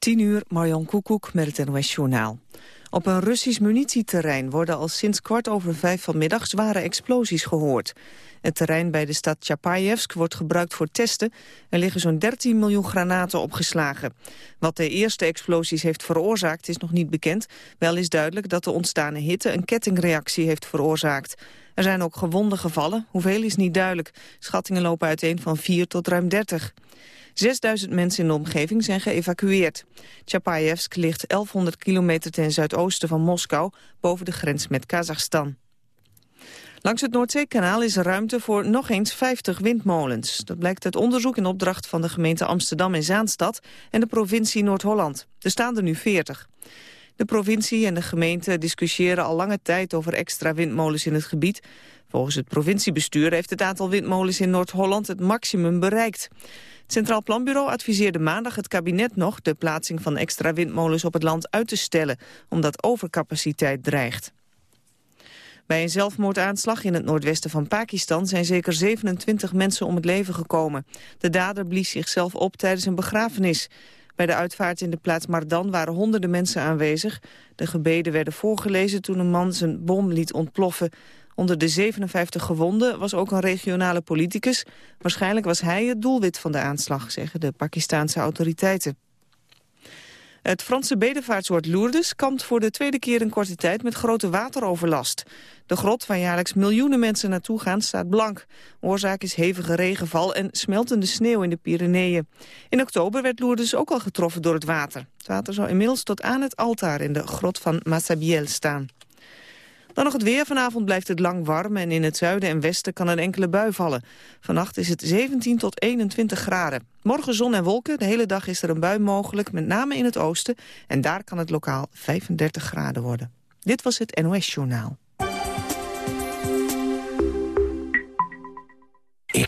10 uur, Marjan Koekoek met het NOS Journaal. Op een Russisch munitieterrein worden al sinds kwart over vijf vanmiddag zware explosies gehoord. Het terrein bij de stad Chapayevsk wordt gebruikt voor testen. Er liggen zo'n 13 miljoen granaten opgeslagen. Wat de eerste explosies heeft veroorzaakt is nog niet bekend. Wel is duidelijk dat de ontstane hitte een kettingreactie heeft veroorzaakt. Er zijn ook gewonden gevallen. Hoeveel is niet duidelijk. Schattingen lopen uiteen van 4 tot ruim 30. 6000 mensen in de omgeving zijn geëvacueerd. Chapayevsk ligt 1100 kilometer ten zuidoosten van Moskou... boven de grens met Kazachstan. Langs het Noordzeekanaal is ruimte voor nog eens 50 windmolens. Dat blijkt uit onderzoek in opdracht van de gemeente Amsterdam en Zaanstad... en de provincie Noord-Holland. Er staan er nu 40. De provincie en de gemeente discussiëren al lange tijd over extra windmolens in het gebied. Volgens het provinciebestuur heeft het aantal windmolens in Noord-Holland het maximum bereikt. Het Centraal Planbureau adviseerde maandag het kabinet nog de plaatsing van extra windmolens op het land uit te stellen, omdat overcapaciteit dreigt. Bij een zelfmoordaanslag in het noordwesten van Pakistan zijn zeker 27 mensen om het leven gekomen. De dader blies zichzelf op tijdens een begrafenis. Bij de uitvaart in de plaats Mardan waren honderden mensen aanwezig. De gebeden werden voorgelezen toen een man zijn bom liet ontploffen. Onder de 57 gewonden was ook een regionale politicus. Waarschijnlijk was hij het doelwit van de aanslag, zeggen de Pakistanse autoriteiten. Het Franse bedevaartsoord Lourdes kampt voor de tweede keer in korte tijd met grote wateroverlast. De grot waar jaarlijks miljoenen mensen naartoe gaan staat blank. Oorzaak is hevige regenval en smeltende sneeuw in de Pyreneeën. In oktober werd Lourdes ook al getroffen door het water. Het water zou inmiddels tot aan het altaar in de grot van Massabielle staan. Dan nog het weer. Vanavond blijft het lang warm en in het zuiden en westen kan een enkele bui vallen. Vannacht is het 17 tot 21 graden. Morgen zon en wolken. De hele dag is er een bui mogelijk, met name in het oosten. En daar kan het lokaal 35 graden worden. Dit was het NOS Journaal.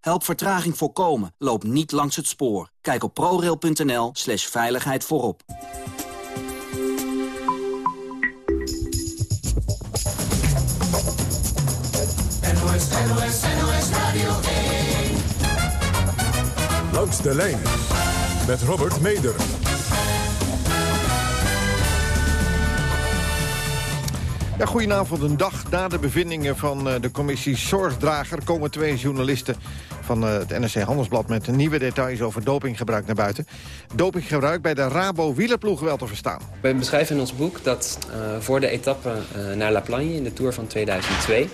Help vertraging voorkomen. Loop niet langs het spoor. Kijk op prorail.nl slash veiligheid voorop. NOS, NOS, NOS Radio 1. Langs de lijn met Robert Meder. Ja, goedenavond. Een dag na de bevindingen van eh, de commissie Zorgdrager... komen twee journalisten van eh, het NRC Handelsblad... met nieuwe details over dopinggebruik naar buiten. Dopinggebruik bij de Rabo wielerploeg wel te verstaan. We beschrijven in ons boek dat uh, voor de etappe uh, naar La Plagne... in de Tour van 2002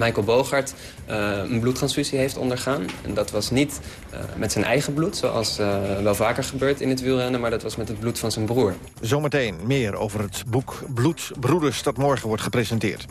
Michael Bogart uh, een bloedtransfusie heeft ondergaan. En dat was niet uh, met zijn eigen bloed, zoals uh, wel vaker gebeurt in het wielrennen... maar dat was met het bloed van zijn broer. Zometeen meer over het boek Bloedbroeders dat morgen wordt gepresenteerd.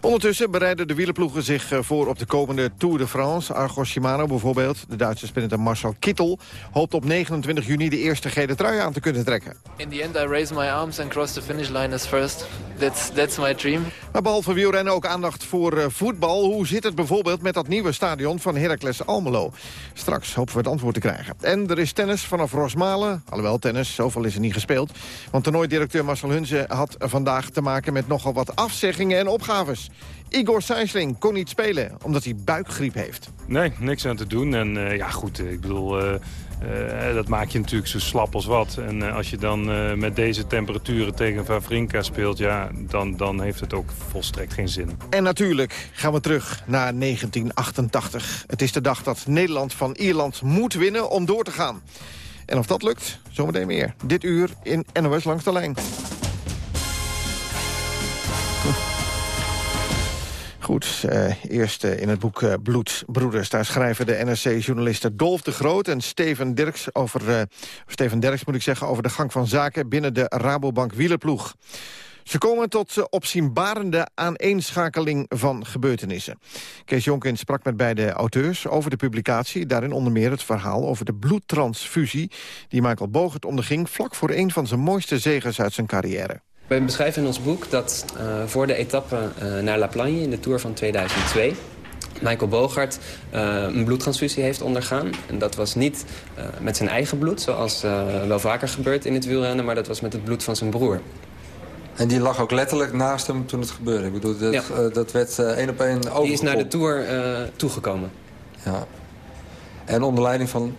Ondertussen bereiden de wielerploegen zich voor op de komende Tour de France. Argo Shimano bijvoorbeeld, de Duitse sprinter Marcel Kittel... hoopt op 29 juni de eerste gele trui aan te kunnen trekken. In the end I raise my arms and cross the finish line as first. That's, that's my dream. Maar behalve wielrennen ook aandacht voor Hoe zit het bijvoorbeeld met dat nieuwe stadion van Heracles Almelo? Straks hopen we het antwoord te krijgen. En er is tennis vanaf Rosmalen. Alhoewel tennis, zoveel is er niet gespeeld. Want toernooidirecteur Marcel Hunze had vandaag te maken met nogal wat afzeggingen en opgaves. Igor Sijsling kon niet spelen, omdat hij buikgriep heeft. Nee, niks aan te doen. En uh, ja, goed, ik bedoel... Uh... Uh, dat maak je natuurlijk zo slap als wat. En uh, als je dan uh, met deze temperaturen tegen Vavrinka speelt... ja, dan, dan heeft het ook volstrekt geen zin. En natuurlijk gaan we terug naar 1988. Het is de dag dat Nederland van Ierland moet winnen om door te gaan. En of dat lukt, zometeen meer. Dit uur in NOS Langs de Lijn. Goed, uh, eerst uh, in het boek uh, Bloedsbroeders. Daar schrijven de NRC-journalisten Dolf de Groot en Steven Dirks... over, Steven Dirks moet ik zeggen, over de gang van zaken... binnen de Rabobank wielerploeg. Ze komen tot opzienbarende aaneenschakeling van gebeurtenissen. Kees Jonkin sprak met beide auteurs over de publicatie. Daarin onder meer het verhaal over de bloedtransfusie... die Michael Bogert onderging vlak voor een van zijn mooiste zegers uit zijn carrière. We beschrijven in ons boek dat uh, voor de etappe uh, naar La Plagne in de Tour van 2002... Michael Bogart uh, een bloedtransfusie heeft ondergaan. En dat was niet met zijn eigen bloed, zoals wel vaker gebeurt in het wielrennen... maar dat was met het bloed van zijn broer. En die lag ook letterlijk naast hem toen het gebeurde. Ik bedoel, dat, Ja. dat werd één op één overgekomen. Die is naar de Tour toegekomen. Ja. En onder leiding van...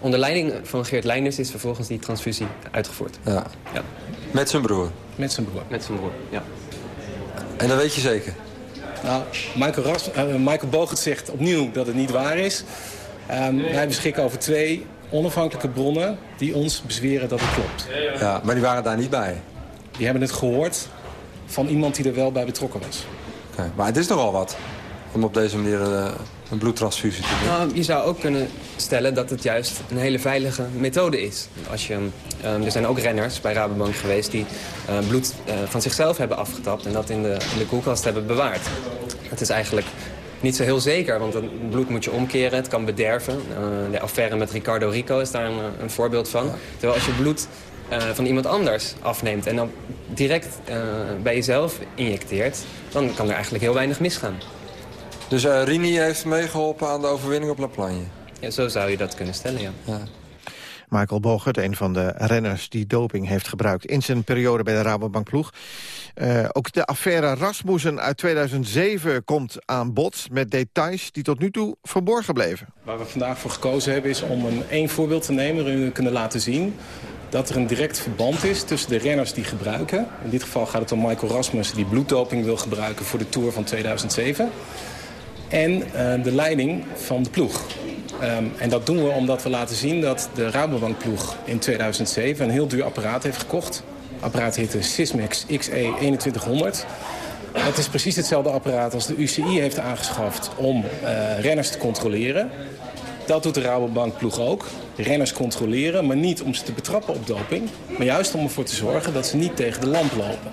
Onder leiding van Geert Leijners is vervolgens die transfusie uitgevoerd. Ja. ja. Met zijn broer? Met zijn broer. Met zijn broer, ja. En dat weet je zeker? Nou, Michael, Ras, uh, Michael Bogert zegt opnieuw dat het niet waar is. Um, wij beschikken over twee onafhankelijke bronnen die ons bezweren dat het klopt. Ja, maar die waren daar niet bij? Die hebben het gehoord van iemand die er wel bij betrokken was. Okay, maar het is nogal wat om op deze manier uh, een bloedtransfusie te. Nou, je zou ook kunnen stellen dat het juist een hele veilige methode is. Als je, um, er zijn ook renners bij Rabobank geweest die uh, bloed uh, van zichzelf hebben afgetapt... en dat in de, in de koelkast hebben bewaard. Het is eigenlijk niet zo heel zeker, want het bloed moet je omkeren. Het kan bederven. Uh, de affaire met Ricardo Rico is daar een, een voorbeeld van. Terwijl als je bloed van iemand anders afneemt... en dan direct bij jezelf injecteert... dan kan er eigenlijk heel weinig misgaan. Dus uh, Rini heeft meegeholpen aan de overwinning op La Plagne? Ja, zo zou je dat kunnen stellen, ja. ja. Michael Bogert, een van de renners die doping heeft gebruikt... in zijn periode bij de Rabobankploeg. Uh, ook de affaire Rasmussen uit 2007 komt aan bod... met details die tot nu toe verborgen bleven. Waar we vandaag voor gekozen hebben is om een één voorbeeld te nemen... waarin we kunnen laten zien dat er een direct verband is tussen de renners die gebruiken. In dit geval gaat het om Michael Rasmussen die bloeddoping wil gebruiken voor de Tour van 2007. En uh, de leiding van de ploeg. Um, en dat doen we omdat we laten zien dat de Rabobankploeg in 2007 een heel duur apparaat heeft gekocht. Het apparaat heette Sysmex XE 2100. Dat is precies hetzelfde apparaat als de UCI heeft aangeschaft om uh, renners te controleren. Dat doet de Rabobankploeg ook. Renners controleren, maar niet om ze te betrappen op doping. Maar juist om ervoor te zorgen dat ze niet tegen de lamp lopen.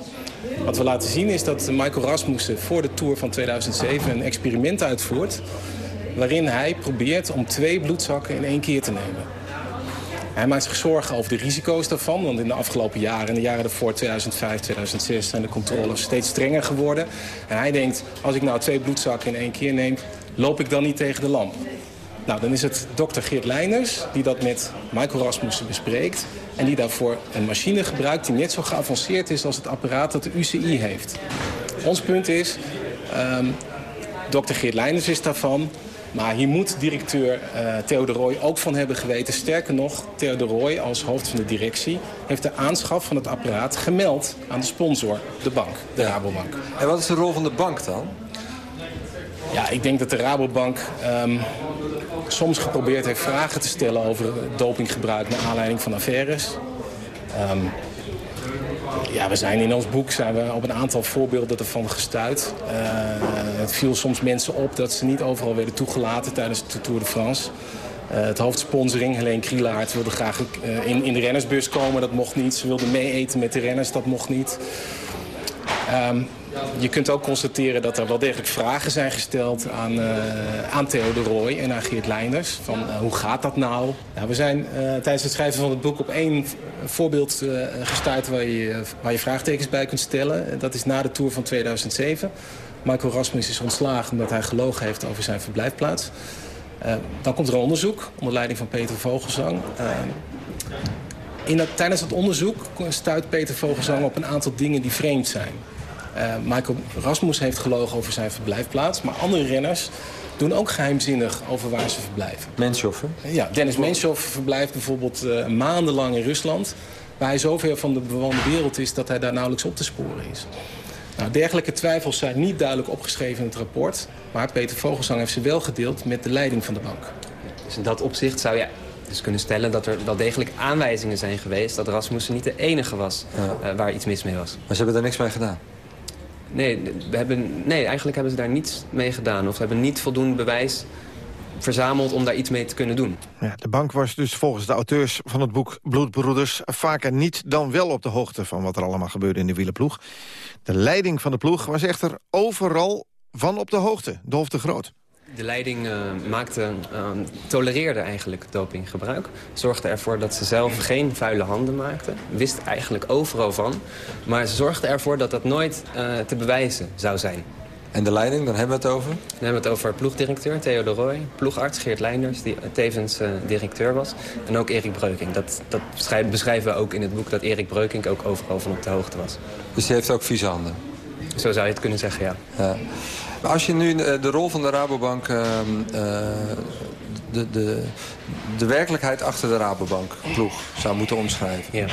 Wat we laten zien is dat Michael Rasmussen voor de Tour van 2007 een experiment uitvoert... waarin hij probeert om twee bloedzakken in één keer te nemen. Hij maakt zich zorgen over de risico's daarvan. Want in de afgelopen jaren, in de jaren daarvoor, 2005, 2006... zijn de controles steeds strenger geworden. En hij denkt, als ik nou twee bloedzakken in één keer neem... loop ik dan niet tegen de lamp. Nou, dan is het dokter Geert Leijners die dat met Michael Rasmussen bespreekt... en die daarvoor een machine gebruikt die net zo geavanceerd is... als het apparaat dat de UCI heeft. Ons punt is, um, dokter Geert Leijners is daarvan... maar hier moet directeur uh, Theo de Rooij ook van hebben geweten. Sterker nog, Theo de Rooij als hoofd van de directie... heeft de aanschaf van het apparaat gemeld aan de sponsor, de bank, de ja. Rabobank. En wat is de rol van de bank dan? Ja, ik denk dat de Rabobank um, soms geprobeerd heeft vragen te stellen over dopinggebruik naar aanleiding van affaires. Um, ja, we zijn in ons boek zijn we op een aantal voorbeelden ervan gestuurd. Uh, het viel soms mensen op dat ze niet overal werden toegelaten tijdens de Tour de France. Uh, het hoofdsponsoring, Helene Krielaert, wilde graag uh, in, in de rennersbus komen. Dat mocht niet. Ze wilde mee eten met de renners. Dat mocht niet. Um, je kunt ook constateren dat er wel degelijk vragen zijn gesteld aan, uh, aan Theo de Rooij en aan Geert Leinders. Van uh, hoe gaat dat nou? we zijn uh, tijdens het schrijven van het boek op één voorbeeld gestuurd waar je, waar je vraagtekens bij kunt stellen. Dat is na de Tour van 2007. Michael Rasmus is ontslagen omdat hij gelogen heeft over zijn verblijfplaats. dan komt er onderzoek onder leiding van Peter Vogelsang. in dat, tijdens het onderzoek stuit Peter Vogelsang op een aantal dingen die vreemd zijn. Uh, Michael Rasmus heeft gelogen over zijn verblijfplaats. Maar andere renners doen ook geheimzinnig over waar ze verblijven. Menshoff, Ja, Dennis Menshoff verblijft bijvoorbeeld uh, maandenlang in Rusland... waar hij zover van de bewoonde wereld is dat hij daar nauwelijks op te sporen is. Nou, dergelijke twijfels zijn niet duidelijk opgeschreven in het rapport... maar Peter Vogelsang heeft ze wel gedeeld met de leiding van de bank. Dus in dat opzicht zou je dus kunnen stellen dat er wel degelijk aanwijzingen zijn geweest... dat Rasmussen niet de enige was ja. uh, waar iets mis mee was. Maar ze hebben daar niks mee gedaan? Nee, we hebben, nee, eigenlijk hebben ze daar niets mee gedaan. Of ze hebben niet voldoende bewijs verzameld om daar iets mee te kunnen doen. Ja, de bank was dus volgens de auteurs van het boek Bloedbroeders... vaker niet dan wel op de hoogte van wat er allemaal gebeurde in de wielenploeg. De leiding van de ploeg was echter overal van op de hoogte. Dolf de Groot. De leiding uh, maakte, uh, tolereerde eigenlijk dopinggebruik. Zorgde ervoor dat ze zelf geen vuile handen maakten. Wist eigenlijk overal van. Maar ze zorgde ervoor dat dat nooit uh, te bewijzen zou zijn. En de leiding, dan hebben we het over? Dan hebben we het over ploegdirecteur Theo de Roy. Ploegarts Geert Leinders, die tevens directeur was. En ook Erik Breukink. Dat, dat beschrijven we ook in het boek dat Erik Breukink ook overal van op de hoogte was. Dus die heeft ook vieze handen? Zo zou je het kunnen zeggen, ja. ja. Als je nu de rol van de Rabobank... Uh, de, de, de werkelijkheid achter de Rabobank ploeg zou moeten omschrijven... Ja.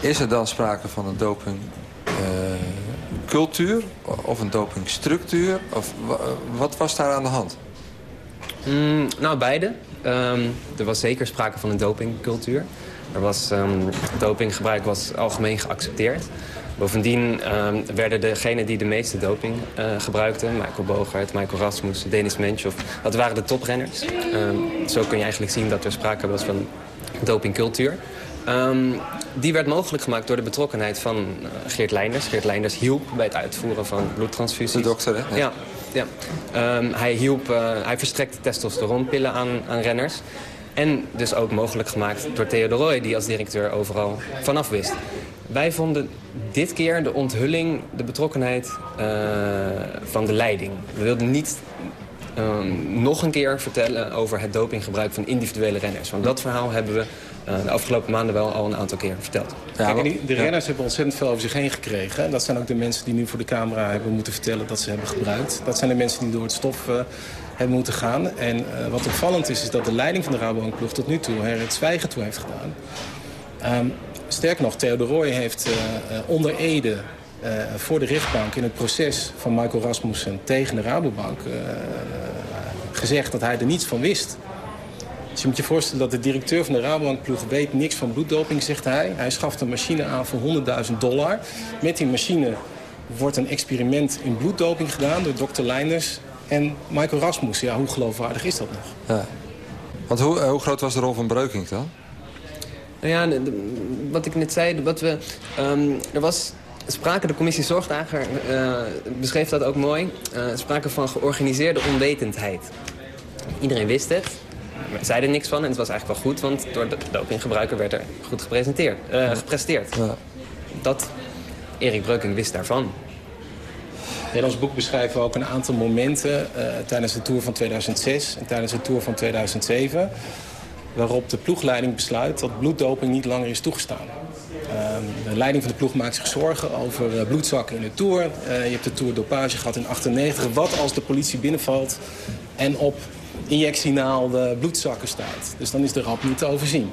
is er dan sprake van een dopingcultuur of een dopingstructuur? Of wat was daar aan de hand? Mm, nou, beide. Um, er was zeker sprake van een dopingcultuur. Er was, um, dopinggebruik was algemeen geaccepteerd. Bovendien um, werden degenen die de meeste doping uh, gebruikten... Michael Bogart, Michael Rasmus, Denis Menchov... dat waren de toprenners. Um, zo kun je eigenlijk zien dat er sprake was van dopingcultuur. Um, die werd mogelijk gemaakt door de betrokkenheid van uh, Geert Leinders. Geert Leinders hielp bij het uitvoeren van bloedtransfusies. De dokter, hè? Ja. ja. Um, hij, hielp, uh, hij verstrekte testosteronpillen aan, aan renners. En dus ook mogelijk gemaakt door Theo de Roy, die als directeur overal vanaf wist. Wij vonden dit keer de onthulling, de betrokkenheid uh, van de leiding. We wilden niet uh, nog een keer vertellen over het dopinggebruik van individuele renners. Want dat verhaal hebben we uh, de afgelopen maanden wel al een aantal keer verteld. Ja, Kijk, de renners ja. hebben ontzettend veel over zich heen gekregen. Dat zijn ook de mensen die nu voor de camera hebben moeten vertellen dat ze hebben gebruikt. Dat zijn de mensen die door het stof hebben moeten gaan. En wat opvallend is, is dat de leiding van de Rabobankploeg tot nu toe er het zwijgen toe heeft gedaan. Um, Sterker nog, Theo de Roy heeft uh, onder Ede uh, voor de rechtbank... in het proces van Michael Rasmussen tegen de Rabobank... Gezegd dat hij er niets van wist. Dus je moet je voorstellen dat de directeur van de Rabobankploeg weet niks van bloeddoping, zegt hij. Hij schaft een machine aan voor 100.000 dollar. Met die machine wordt een experiment in bloeddoping gedaan door dokter Leinders en Michael Rasmussen. Ja, hoe geloofwaardig is dat nog? Ja. Want hoe, hoe groot was de rol van Breukink dan? Nou ja, de, de, wat ik net zei, wat we, um, er was sprake, de commissie Zorgdager uh, beschreef dat ook mooi, uh, sprake van georganiseerde onwetendheid. Iedereen wist het, maar zei er niks van en het was eigenlijk wel goed, want door de dopinggebruiker werd er goed gepresenteerd, uh, gepresteerd. Ja. Dat, Erik Breuking wist daarvan. In ons boek beschrijven we ook een aantal momenten tijdens de Tour van 2006 en tijdens de Tour van 2007 waarop de ploegleiding besluit dat bloeddoping niet langer is toegestaan. Uh, de leiding van de ploeg maakt zich zorgen over uh, bloedzakken in de Tour. Uh, je hebt de Tour dopage gehad in 98. Wat als de politie binnenvalt en op injectienaal de bloedzakken staat? Dus dan is de rap niet te overzien.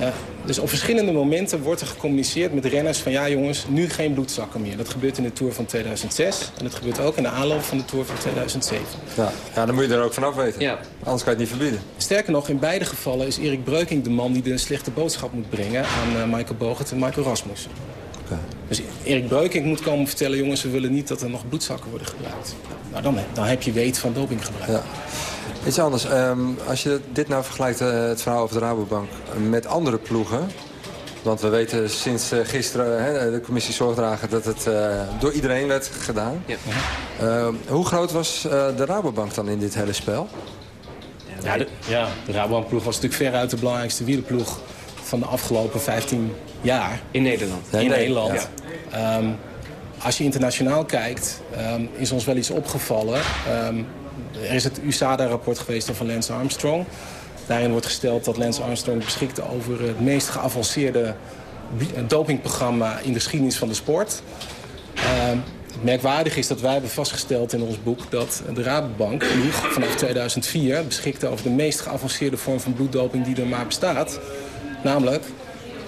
Uh, dus op verschillende momenten wordt er gecommuniceerd met renners van... ja jongens, nu geen bloedzakken meer. Dat gebeurt in de Tour van 2006 en dat gebeurt ook in de aanloop van de Tour van 2007. Ja, ja dan moet je er ook vanaf weten. Ja. Anders kan je het niet verbieden. Sterker nog, in beide gevallen is Erik Breukink de man... die de slechte boodschap moet brengen aan uh, Michael Bogert en Michael Rasmussen. Okay. Dus Erik Breukink moet komen vertellen... jongens, we willen niet dat er nog bloedzakken worden gebruikt. Nou, dan, dan heb je weet van dopinggebruik. Ja. Iets anders. Um, als je dit nou vergelijkt, uh, het verhaal over de Rabobank, met andere ploegen... Want we weten sinds uh, gisteren, hè, de commissie Zorgdrager, dat het uh, door iedereen werd gedaan. Ja. Uh, hoe groot was de Rabobank dan in dit hele spel? Ja, de, ja, de Rabobankploeg was natuurlijk veruit de belangrijkste wielerploeg van de afgelopen 15 jaar. In Nederland? Ja, in Nederland. Ja. Um, als je internationaal kijkt, um, is ons wel iets opgevallen. Um, er is het USADA-rapport geweest van Lance Armstrong. Daarin wordt gesteld dat Lance Armstrong beschikte over het meest geavanceerde dopingprogramma in de geschiedenis van de sport. Het merkwaardig is dat wij hebben vastgesteld in ons boek dat de Rabobank vanaf 2004 beschikte over de meest geavanceerde vorm van bloeddoping die er maar bestaat. Namelijk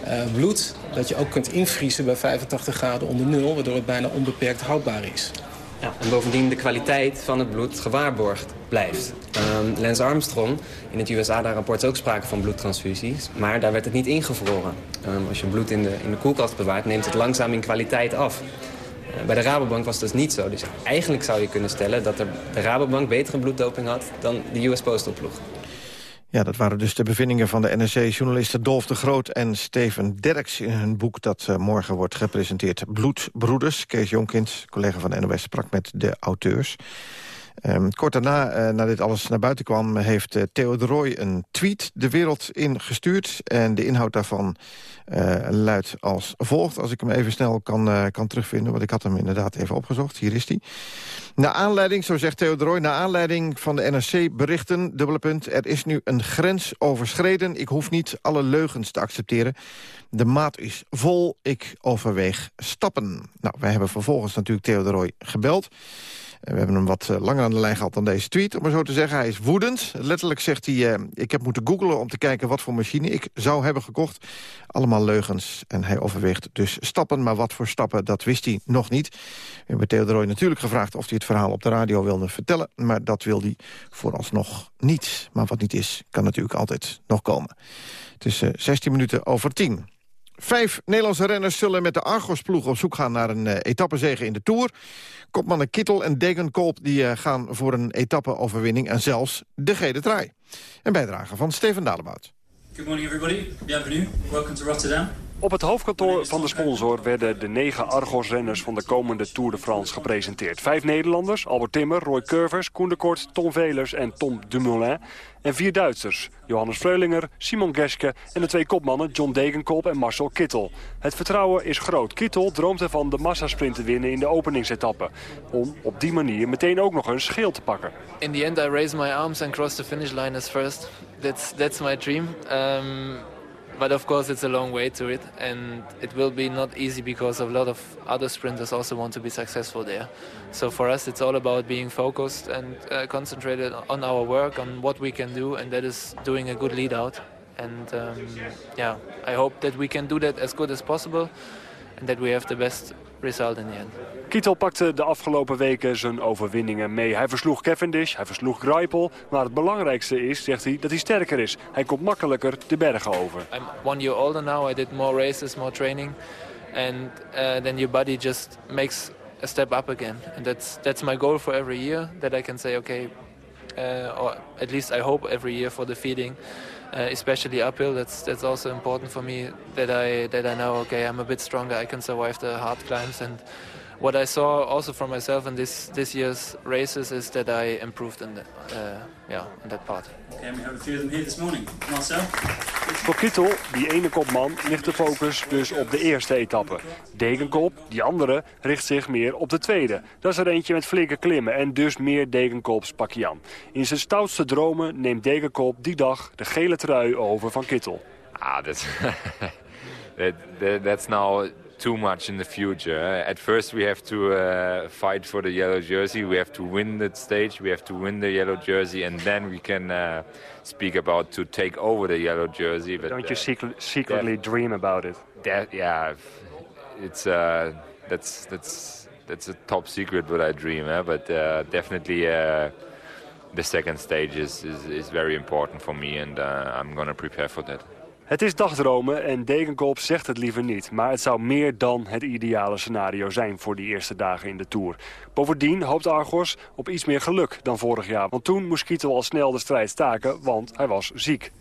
uh, bloed dat je ook kunt invriezen bij 85 graden onder nul, waardoor het bijna onbeperkt houdbaar is. Ja, en bovendien de kwaliteit van het bloed gewaarborgd blijft. Um, Lance Armstrong, in het USA-rapport ook sprake van bloedtransfusies. Maar daar werd het niet ingevroren. Um, als je bloed in de, in de koelkast bewaart, neemt het langzaam in kwaliteit af. Uh, bij de Rabobank was dat niet zo. Dus eigenlijk zou je kunnen stellen dat er de Rabobank betere bloeddoping had dan de US Postal ploeg. Ja, dat waren dus de bevindingen van de NRC-journalisten Dolf de Groot en Steven Derks... in hun boek dat uh, morgen wordt gepresenteerd. Bloedbroeders. Kees Jonkins, collega van de NOS, sprak met de auteurs. Um, kort daarna, uh, nadat dit alles naar buiten kwam... heeft uh, Theo de Roy een tweet de wereld in gestuurd. En de inhoud daarvan uh, luidt als volgt. Als ik hem even snel kan, kan terugvinden, want ik had hem inderdaad even opgezocht. Hier is hij. Na aanleiding, zo zegt Theo de Roy... na aanleiding van de NRC-berichten, dubbele punt... er is nu een grens overschreden. Ik hoef niet alle leugens te accepteren. De maat is vol, ik overweeg stappen. Nou, wij hebben vervolgens natuurlijk Theo de Roy gebeld... We hebben hem wat eh, langer aan de lijn gehad dan deze tweet, om maar zo te zeggen. Hij is woedend. Letterlijk zegt hij, uh, ik heb moeten googlen om te kijken wat voor machine ik zou hebben gekocht. Allemaal leugens. En hij overweegt dus stappen, maar wat voor stappen, dat wist hij nog niet. We hebben Theo natuurlijk gevraagd of hij het verhaal op de radio wilde vertellen. Maar dat wil hij vooralsnog niet. Maar wat niet is, kan natuurlijk altijd nog komen. Het is uh, eh, 16 minuten over 10. Vijf Nederlandse renners zullen met de Argos-ploeg op zoek gaan naar een uh, etappezege in de Tour. Kopmannen Kittel en Degenkolb die, uh, gaan voor een etappe-overwinning en zelfs de gele trui. Een bijdrage van Steven Dalebout. Good morning everybody. Bienvenue. Welcome to Rotterdam. Op het hoofdkantoor van de sponsor werden de negen Argos-renners van de komende Tour de France gepresenteerd. Vijf Nederlanders, Albert Timmer, Roy Curvers, Koen de Kort, Tom Velers en Tom Dumoulin. En vier Duitsers, Johannes Freulinger, Simon Geske en de twee kopmannen John Degenkolb en Marcel Kittel. Het vertrouwen is groot. Kittel droomt ervan de massasprint te winnen in de openingsetappe. Om op die manier meteen ook nog een scheel te pakken. In the end I raise my arms and cross the finish line as first. That's, that's my dream. Um... but of course it's a long way to it and it will be not easy because a lot of other sprinters also want to be successful there. So for us it's all about being focused and uh, concentrated on our work on what we can do and that is doing a good lead out. And um, yeah i hope that we can do that as good as possible and that we have the best result in the end. Kittel pakte de afgelopen weken zijn overwinningen mee. Hij versloeg Cavendish, hij versloog Greipel. Maar het belangrijkste is, zegt hij, dat hij sterker is. Hij komt makkelijker de bergen over. I'm one year older now. I did more races, more training. And uh, then your body just makes a step up again. And that's, that's my goal for every year. That I can say, okay, uh, or at least I hope every year for the feeding. Uh, especially uphill. That's that's also important for me that I that I know okay I'm a bit stronger. I can survive the hard climbs and what I saw also from myself in this this year's races is that I improved in the, uh, yeah in that part. Okay, we have a few of them here this morning. Marcel. Voor Kittel, die ene kopman, ligt de focus dus op de eerste etappe. Degenkop, die andere, richt zich meer op de tweede. Dat is er eentje met flinke klimmen en dus meer Degenkops pakje aan. In zijn stoutste dromen neemt Degenkop die dag de gele trui over van Kittel. Ah, that, that, that's now too much in the future. At first we have to uh, fight for the yellow jersey. We have to win that stage. We have to win the yellow jersey. And then we can uh, speak about to take over the yellow jersey. But, Don't you uh, secret, secretly dream about it? That, yeah, it's, uh, that's, that's, that's a top secret what I dream. Eh? But uh, definitely uh, the second stage is, is, is very important for me. And I'm going to prepare for that. Het is dagdromen en Degenkolb zegt het liever niet. Maar het zou meer dan het ideale scenario zijn voor die eerste dagen in de Tour. Bovendien hoopt Argos op iets meer geluk dan vorig jaar. Want toen moest Kietel al snel de strijd staken, want hij was ziek.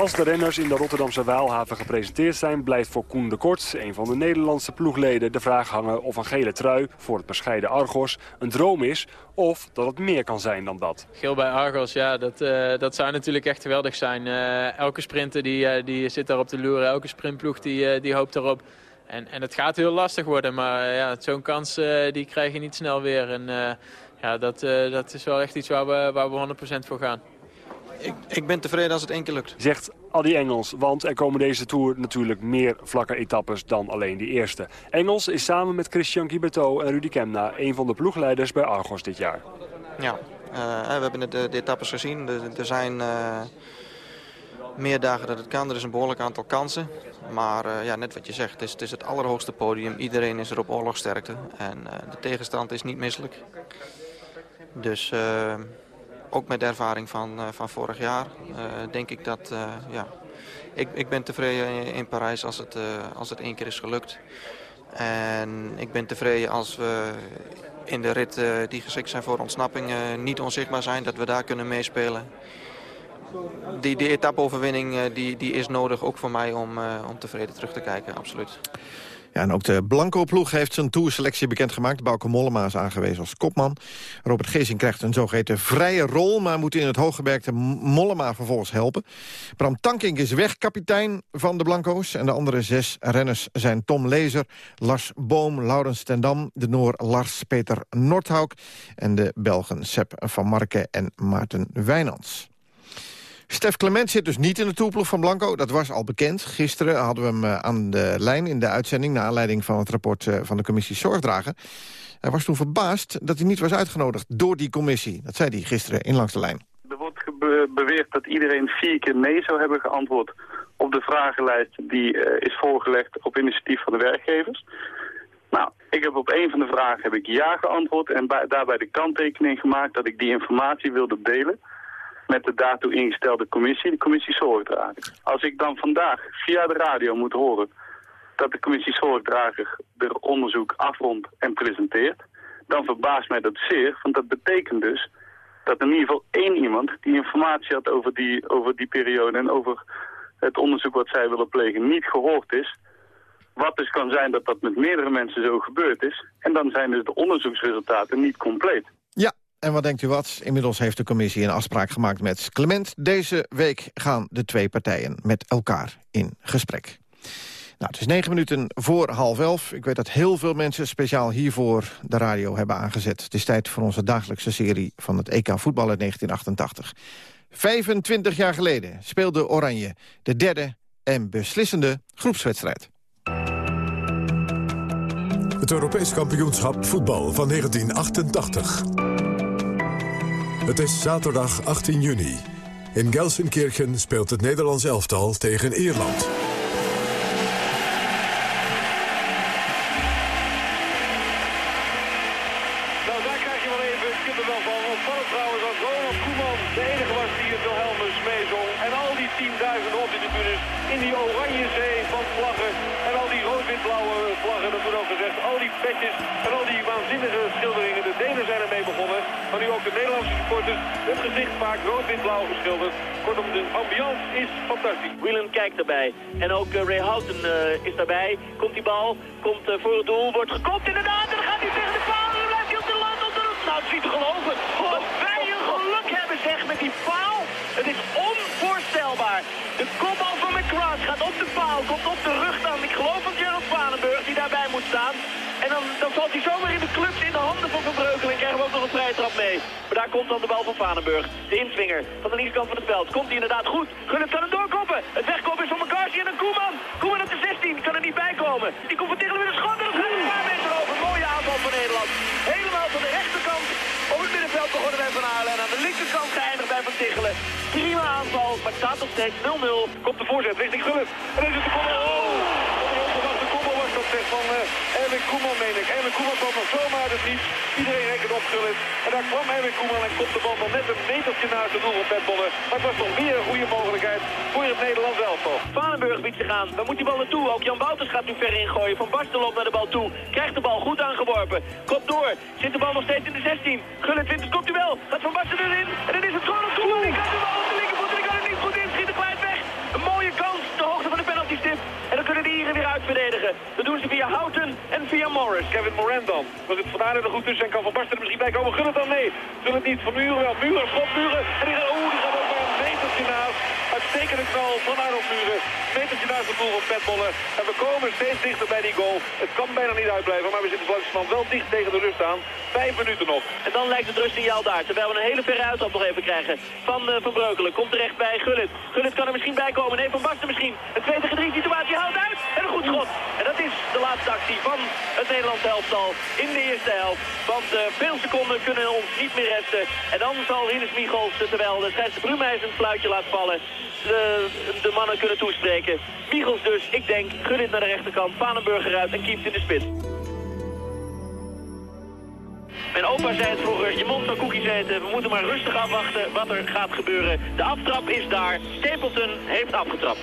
Als de renners in de Rotterdamse Waalhaven gepresenteerd zijn... blijft voor Koen de Kort, een van de Nederlandse ploegleden... de vraag hangen of een gele trui voor het bescheiden Argos een droom is... of dat het meer kan zijn dan dat. Geel bij Argos, ja, dat, uh, dat zou natuurlijk echt geweldig zijn. Uh, elke sprinter die, uh, die zit daar op de loer, elke sprintploeg die, die hoopt erop. En, en het gaat heel lastig worden, maar ja, zo'n kans die krijg je niet snel weer. En ja, dat, dat is wel echt iets waar we, waar we 100% voor gaan ik, ik ben tevreden als het één keer lukt. Zegt Adi Engels, want er komen deze Tour natuurlijk meer vlakke etappes dan alleen die eerste. Engels is samen met Christian Guiberto en Rudy Kemna een van de ploegleiders bij Argos dit jaar. Ja, uh, we hebben de, de, etappes gezien. Er, zijn uh, meer dagen dat het kan. Er is een behoorlijk aantal kansen. Maar uh, ja, net wat je zegt, het is, het is, het allerhoogste podium. Iedereen is er op oorlogsterkte. En de tegenstand is niet misselijk. Dus ook met de ervaring van, uh, van vorig jaar uh, denk ik dat uh, ja, ik, ik ben tevreden in Parijs als het, als het één keer is gelukt. En ik ben tevreden als we in de rit die geschikt zijn voor ontsnapping niet onzichtbaar zijn. Dat we daar kunnen meespelen. Die, die etappe-overwinning die, die is nodig ook voor mij om, om tevreden terug te kijken, absoluut. Ja, en ook de Blanco-ploeg heeft zijn tourselectie bekendgemaakt. Bauke Mollema is aangewezen als kopman. Robert Geesing krijgt een zogeheten vrije rol... maar moet in het hooggewerkte Mollema vervolgens helpen. Bram Tankink is weg, kapitein van de Blanco's. En de andere zes renners zijn Tom Lezer, Lars Boom, Laurens Tendam... de Noor Lars-Peter Nordhauk en de Belgen Sepp van Marken en Maarten Wijnands. Stef Clement zit dus niet in de toeploeg van Blanco. Dat was al bekend. Gisteren hadden we hem eh, aan de lijn in de uitzending... naar aanleiding van het rapport eh, van de commissie Zorgdragen. Hij was toen verbaasd dat hij niet was uitgenodigd door die commissie. Dat zei hij gisteren in Langs de Lijn. Er wordt beweerd dat iedereen vier keer nee zou hebben geantwoord... op de vragenlijst die uh, is voorgelegd op initiatief van de werkgevers. Nou, ik heb op een van de vragen heb ik ja geantwoord... en bij, daarbij de kanttekening gemaakt dat ik die informatie wilde delen met de daartoe ingestelde commissie, de commissie Zorgdrager. Als ik dan vandaag via de radio moet horen dat de commissie Zorgdrager er onderzoek afrondt en presenteert, dan verbaast mij dat zeer, want dat betekent dus dat in ieder geval één iemand die informatie had over die, over die periode en over het onderzoek wat zij willen plegen niet gehoord is. Wat dus kan zijn dat dat met meerdere mensen zo gebeurd is. En dan zijn dus de onderzoeksresultaten niet compleet. En wat denkt u wat? Inmiddels heeft de commissie een afspraak gemaakt met Clement. Deze week gaan de twee partijen met elkaar in gesprek. Nou, het is negen minuten voor half elf. Ik weet dat heel veel mensen speciaal hiervoor de radio hebben aangezet. Het is tijd voor onze dagelijkse serie van het EK voetbal uit 1988. 25 jaar geleden speelde Oranje de derde en beslissende groepswedstrijd. Het Europees kampioenschap voetbal van 1988. Het is zaterdag 18 juni. In Gelsenkirchen speelt het Nederlands elftal tegen Ierland. Nou, daar krijg je wel even kippenvel van. Opvallend trouwens dat Ronald Koeman de enige was die het Wilhelmus meezong. En al die 10.000 op de tribunes in die oranje zee van vlaggen. En al die rood-wit-blauwe vlaggen, dat wordt ook gezegd. Al die petjes en al die waanzinnige schilderingen. De Denen zijn ermee begonnen. Maar nu ook de Nederlandse supporters. Het gezicht vaak rood-wit-blauw geschilderd. Kortom, de ambiance is fantastisch. Whelan kijkt erbij. En ook uh, Ray Houghton uh, is daarbij. Komt die bal, komt uh, voor het doel, wordt gekopt inderdaad. En dan gaat hij tegen de paal. Dan blijft hij op de land. Op de nou, het is niet te geloven. Wat wij een geluk hebben zeg met die paal. Het is onvoorstelbaar. De kopbal van McGrath gaat op de paal, komt op de rug dan. Ik geloof van Gerald Vanenburg die daarbij moet staan. Dan, dan valt hij zomaar in de clubs in de handen van Van Breukelen. En krijgen we ook nog een vrije trap mee. Maar daar komt dan de bal van Vanenburg. De inswinger van de linkerkant van het veld. Komt hij inderdaad goed. Gullit kan hem doorkoppen. Het wegkoppen is van McCarthy en dan Koeman. Koeman op de 16. Kan er niet bij komen. Die komt van Tichelen met een schot. En dan een paar over. Mooie aanval van Nederland. Helemaal van de rechterkant. Op het middenveld begonnen wij van Aarlen. En aan de linkerkant geëindigd bij Van Tichelen. Prima aanval. Maar staat nog steeds 0-0. Komt de voorzet richting Gullit. En dan is het de van uh, Erwin Koeman, meen ik. Erwin Koeman kwam nog zomaar uit het niets. Iedereen rekent op Gullit. En daar kwam Erwin Koeman en komt de bal nog net een metertje naast het doel van Petbollen. Maar het was toch weer een goede mogelijkheid voor het Nederlands elftal. Vanenburg biedt zich aan. Waar moet die bal naartoe? Ook Jan Wouters gaat nu ver ingooien. Van Basten loopt naar de bal toe. Krijgt de bal goed aangeworpen. Kop door. Zit de bal nog steeds in de 16. Gullit wint het, komt hij wel. Gaat Van Basten erin. En dan is het gewoon een Koeman. Die kan de bal op de linkervoet. En die kan het niet goed inschieten. Kwijt weg. Een mooie kans. De hoogte van de penalty stip. Hier weer uitverdedigen. Dat doen ze via Houten en via Morris. Kevin Moran dan. Was het Van er goed tussen en kan Van Basten er misschien bij komen. Gun het dan nee. Gun het niet. Van Muren wel. Muren, schot Muren. En die gaat, oeh, die gaat ook maar een metertje naast. Uitstekende knal van Arnold Muren. Metertje naast het doel van Petbollen. En we komen steeds dichter bij die goal. Het kan bijna niet uitblijven, maar we zitten langzamerhand wel dicht tegen de rust aan. Vijf minuten nog. En dan lijkt het rustsignaal daar. Terwijl we een hele verre uittrap nog even krijgen. Van uh, Van Breukelen. Komt terecht bij Gullit. Gullit kan er misschien bij komen. Nee, Van Basten misschien. Een 2 tegen 3 situatie houdt uit. En een goed schot. En dat is de laatste actie van het Nederlands elftal in de eerste helft. Want uh, veel seconden kunnen ons niet meer resten. En dan zal Rinus Michels, terwijl de scheidsrechter Brummeijs een fluitje laat vallen, de, de mannen kunnen toespreken. Michels dus, ik denk, Gullit naar de rechterkant, Vanenburg eruit en Kieft in de spits. Mijn opa zei het vroeger, je mond zou koekjes eten. We moeten maar rustig afwachten wat er gaat gebeuren. De aftrap is daar. Stapleton heeft afgetrapt.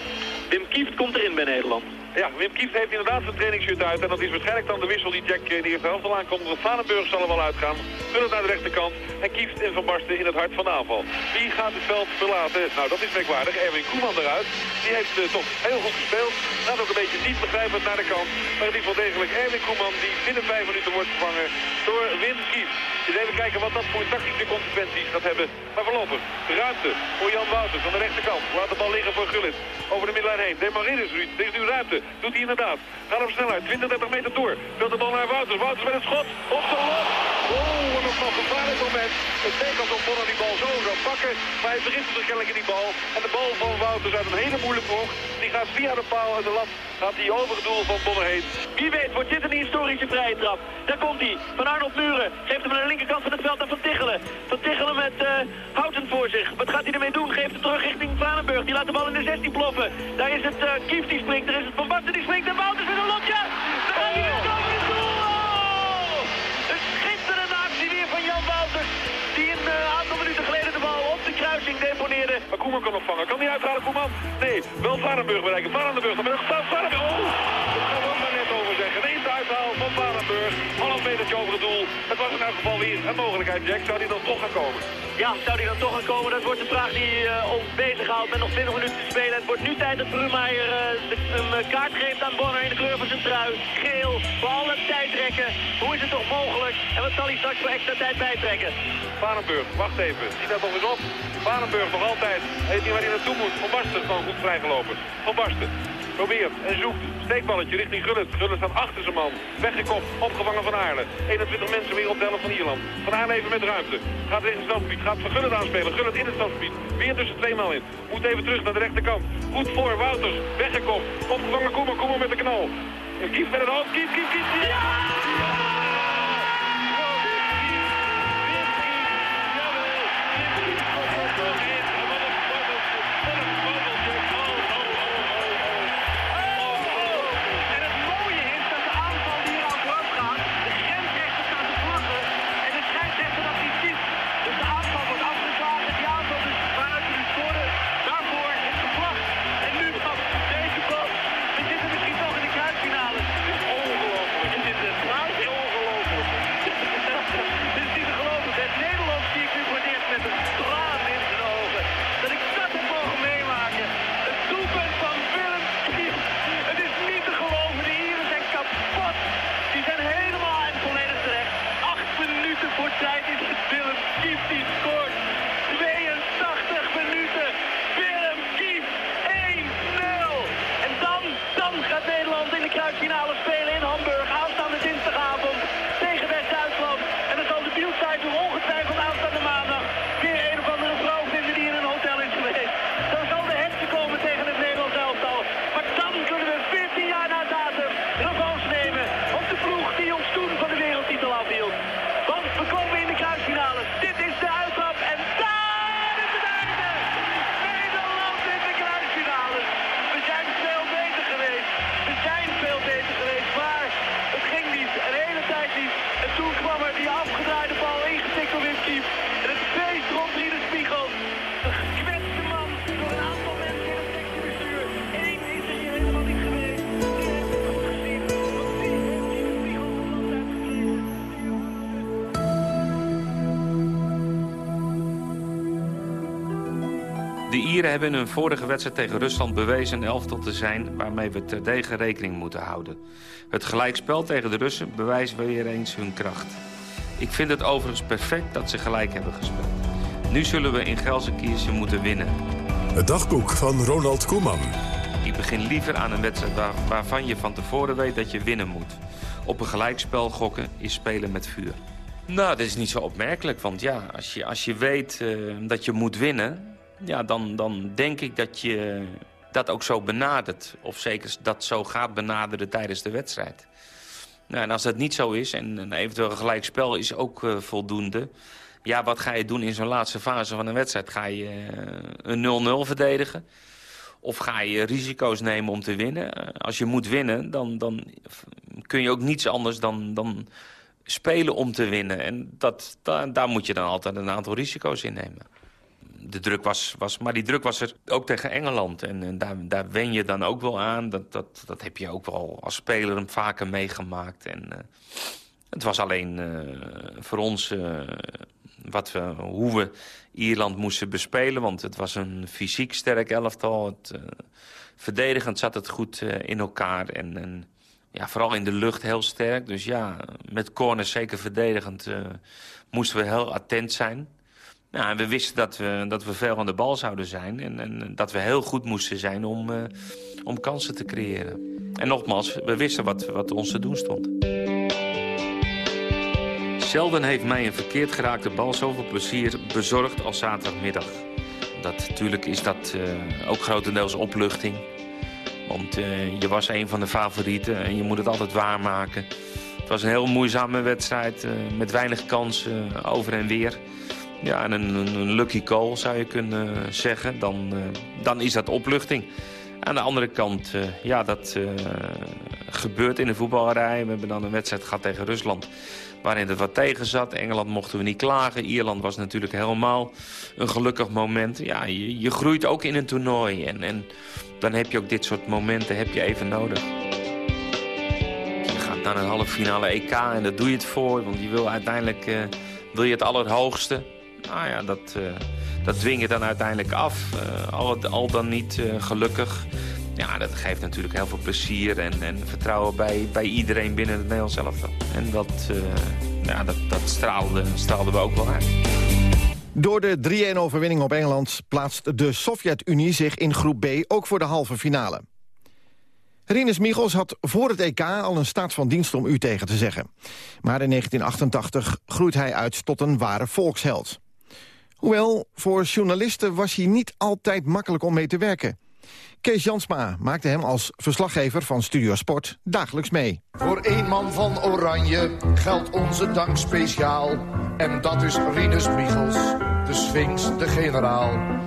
Wim Kieft komt erin bij Nederland. Ja, Wim Kieft heeft inderdaad zijn trainingsshirt uit. En dat is waarschijnlijk dan de wissel die Jack in de eerste helft al aankomt. Vanenburg zal er wel uitgaan. Gullit naar de rechterkant. En Kieft en Van Basten in het hart van de aanval. Wie gaat het veld verlaten? Nou, dat is merkwaardig. Erwin Koeman eruit. Die heeft uh, toch heel goed gespeeld. Gaat ook een beetje niet begrijpend naar de kant. Maar het is wel degelijk Erwin Koeman die binnen vijf minuten wordt vervangen door Wim Kieft. Dus even kijken wat dat voor tactische consequenties gaat hebben. Maar voorlopig, ruimte voor Jan Wouters aan de rechterkant. Laat de bal liggen voor Gullit. Over de middenlijn heen. Demarin is Ruud. Er is nu ruimte. Doet hij inderdaad. Gaat op snelheid. 20, 30 meter door. Speelt de bal naar Wouters. Wouters met het schot. Op de lat. Oh, wat een gevaarlijk moment. Het leek alsof Bonner die bal zo zou pakken. Maar hij begint zich kennelijk in die bal. En de bal van Wouters uit een hele moeilijke hoek. Die gaat via de paal en de lat. Gaat hij over het doel van Bonner heen. Wie weet wordt dit een historische vrije trap. Daar komt hij. Van Arnold Muren. Geeft hem aan de linkerkant van het veld aan Van Tichelen. Van Tichelen met uh, Houten voor zich. Wat gaat hij ermee doen? Geeft het terug richting Vanenburg. Die laat de bal in de 16 ploffen. Daar is het uh, Kief die springt. Daar is het Van Basten die springt. En Wouters met een lotje. Daar hij! Een schitterende actie weer van Jan Wouters. Die een uh, aantal minuten geleden de bal op de kruising deponeerde. Maar Koeman kan opvangen. Kan hij uithalen, Koeman? Nee, wel Vanenburg bereiken. Vanenburg, dan een staat Vanenburg. Oh, Het was in elk geval weer een mogelijkheid, Jack. Zou die dan toch gaan komen? Ja, zou die dan toch gaan komen? Dat wordt de vraag die uh, ons bezighoudt met nog 20 minuten te spelen. Het wordt nu tijd dat Brumeijer uh, een uh, kaart geeft aan Bonner in de kleur van zijn trui. Geel, voor alle tijdrekken. Hoe is het toch mogelijk? En wat zal hij straks voor extra tijd bijtrekken? Vanenburg, wacht even. Zie dat nog eens op. Vanenburg nog altijd. Hij weet niet waar hij naartoe moet. Van Basten is gewoon goed vrijgelopen. Van Basten. Probeert en zoekt. Steekballetje richting Gullit. Gullit staat achter zijn man. Weggekopt. Opgevangen van Aarle. 21 mensen weer op de helft van Ierland. Van Aarle even met ruimte. Gaat tegen het strafgebied. Gaat van Gullit aanspelen. Gullit in het strafgebied. Weer tussen twee man in. Moet even terug naar de rechterkant. Goed voor. Wouters. Weggekopt. Opgevangen Koeman. Koeman met de knal. Kief met het hoofd. Kief, kief, kief. Ja! De Ieren hebben in hun vorige wedstrijd tegen Rusland bewezen een elftal te zijn... waarmee we terdege rekening moeten houden. Het gelijkspel tegen de Russen bewijst weer eens hun kracht. Ik vind het overigens perfect dat ze gelijk hebben gespeeld. Nu zullen we in Gelsenkirchen moeten winnen. Het dagboek van Ronald Koeman. Ik begin liever aan een wedstrijd waar, waarvan je van tevoren weet dat je winnen moet. Op een gelijkspel gokken is spelen met vuur. Nou, dat is niet zo opmerkelijk, want ja, als je, als je weet uh, dat je moet winnen ja, dan, dan denk ik dat je dat ook zo benadert. Of zeker dat zo gaat benaderen tijdens de wedstrijd. Nou, en als dat niet zo is, en een eventueel gelijkspel is ook uh, voldoende... ja, wat ga je doen in zo'n laatste fase van een wedstrijd? Ga je uh, een 0-0 verdedigen? Of ga je risico's nemen om te winnen? Uh, als je moet winnen, dan, dan kun je ook niets anders dan, dan spelen om te winnen. En dat, da daar moet je dan altijd een aantal risico's in nemen de druk was, was... Maar die druk was er ook tegen Engeland. En, en daar, daar wen je dan ook wel aan. Dat, dat, dat heb je ook wel als speler hem vaker meegemaakt. En uh, het was alleen uh, voor ons... Uh, wat we, hoe we Ierland moesten bespelen. Want het was een fysiek sterk elftal. Het, verdedigend zat het goed in elkaar. En, en ja, vooral in de lucht heel sterk. Dus ja, met corners zeker verdedigend moesten we heel attent zijn. En we wisten dat we, dat we veel aan de bal zouden zijn. En, en dat we heel goed moesten zijn om, uh, om kansen te creëren. En nogmaals, we wisten wat, wat ons te doen stond. Zelden heeft mij een verkeerd geraakte bal zoveel plezier bezorgd als zaterdagmiddag. Dat, natuurlijk is dat uh, ook grotendeels opluchting. Want uh, je was een van de favorieten en je moet het altijd waarmaken. Het was een heel moeizame wedstrijd met weinig kansen over en weer. Ja, en een, lucky call zou je kunnen zeggen. Dan, uh, dan is dat opluchting. Aan de andere kant, uh, ja, dat gebeurt in de voetballerij. We hebben dan een wedstrijd gehad tegen Rusland waarin het wat tegen zat. Engeland mochten we niet klagen. Ierland was natuurlijk helemaal een gelukkig moment. Ja, je, je groeit ook in een toernooi. En, en dan heb je ook dit soort momenten heb je even nodig. Je gaat naar een halve finale EK en daar doe je het voor. Want je wil uiteindelijk wil je het allerhoogste. Nou ja, dat, uh, dat dwing je dan uiteindelijk af. Uh, al, al, dan niet uh, gelukkig. Ja, dat geeft natuurlijk heel veel plezier en, en vertrouwen bij, bij iedereen binnen het Nederlands elftal. En dat, ja, dat, dat straalde, straalden we ook wel uit. Door de 3-1 overwinning op Engeland plaatst de Sovjet-Unie zich in groep B ook voor de halve finale. Rinus Michels had voor het EK al een staat van dienst om u tegen te zeggen. Maar in 1988 groeit hij uit tot een ware volksheld. Hoewel, voor journalisten was hij niet altijd makkelijk om mee te werken. Kees Jansma maakte hem als verslaggever van Studio Sport dagelijks mee. Voor één man van Oranje geldt onze dank speciaal. En dat is Rinus Michels, de Sphinx, de generaal.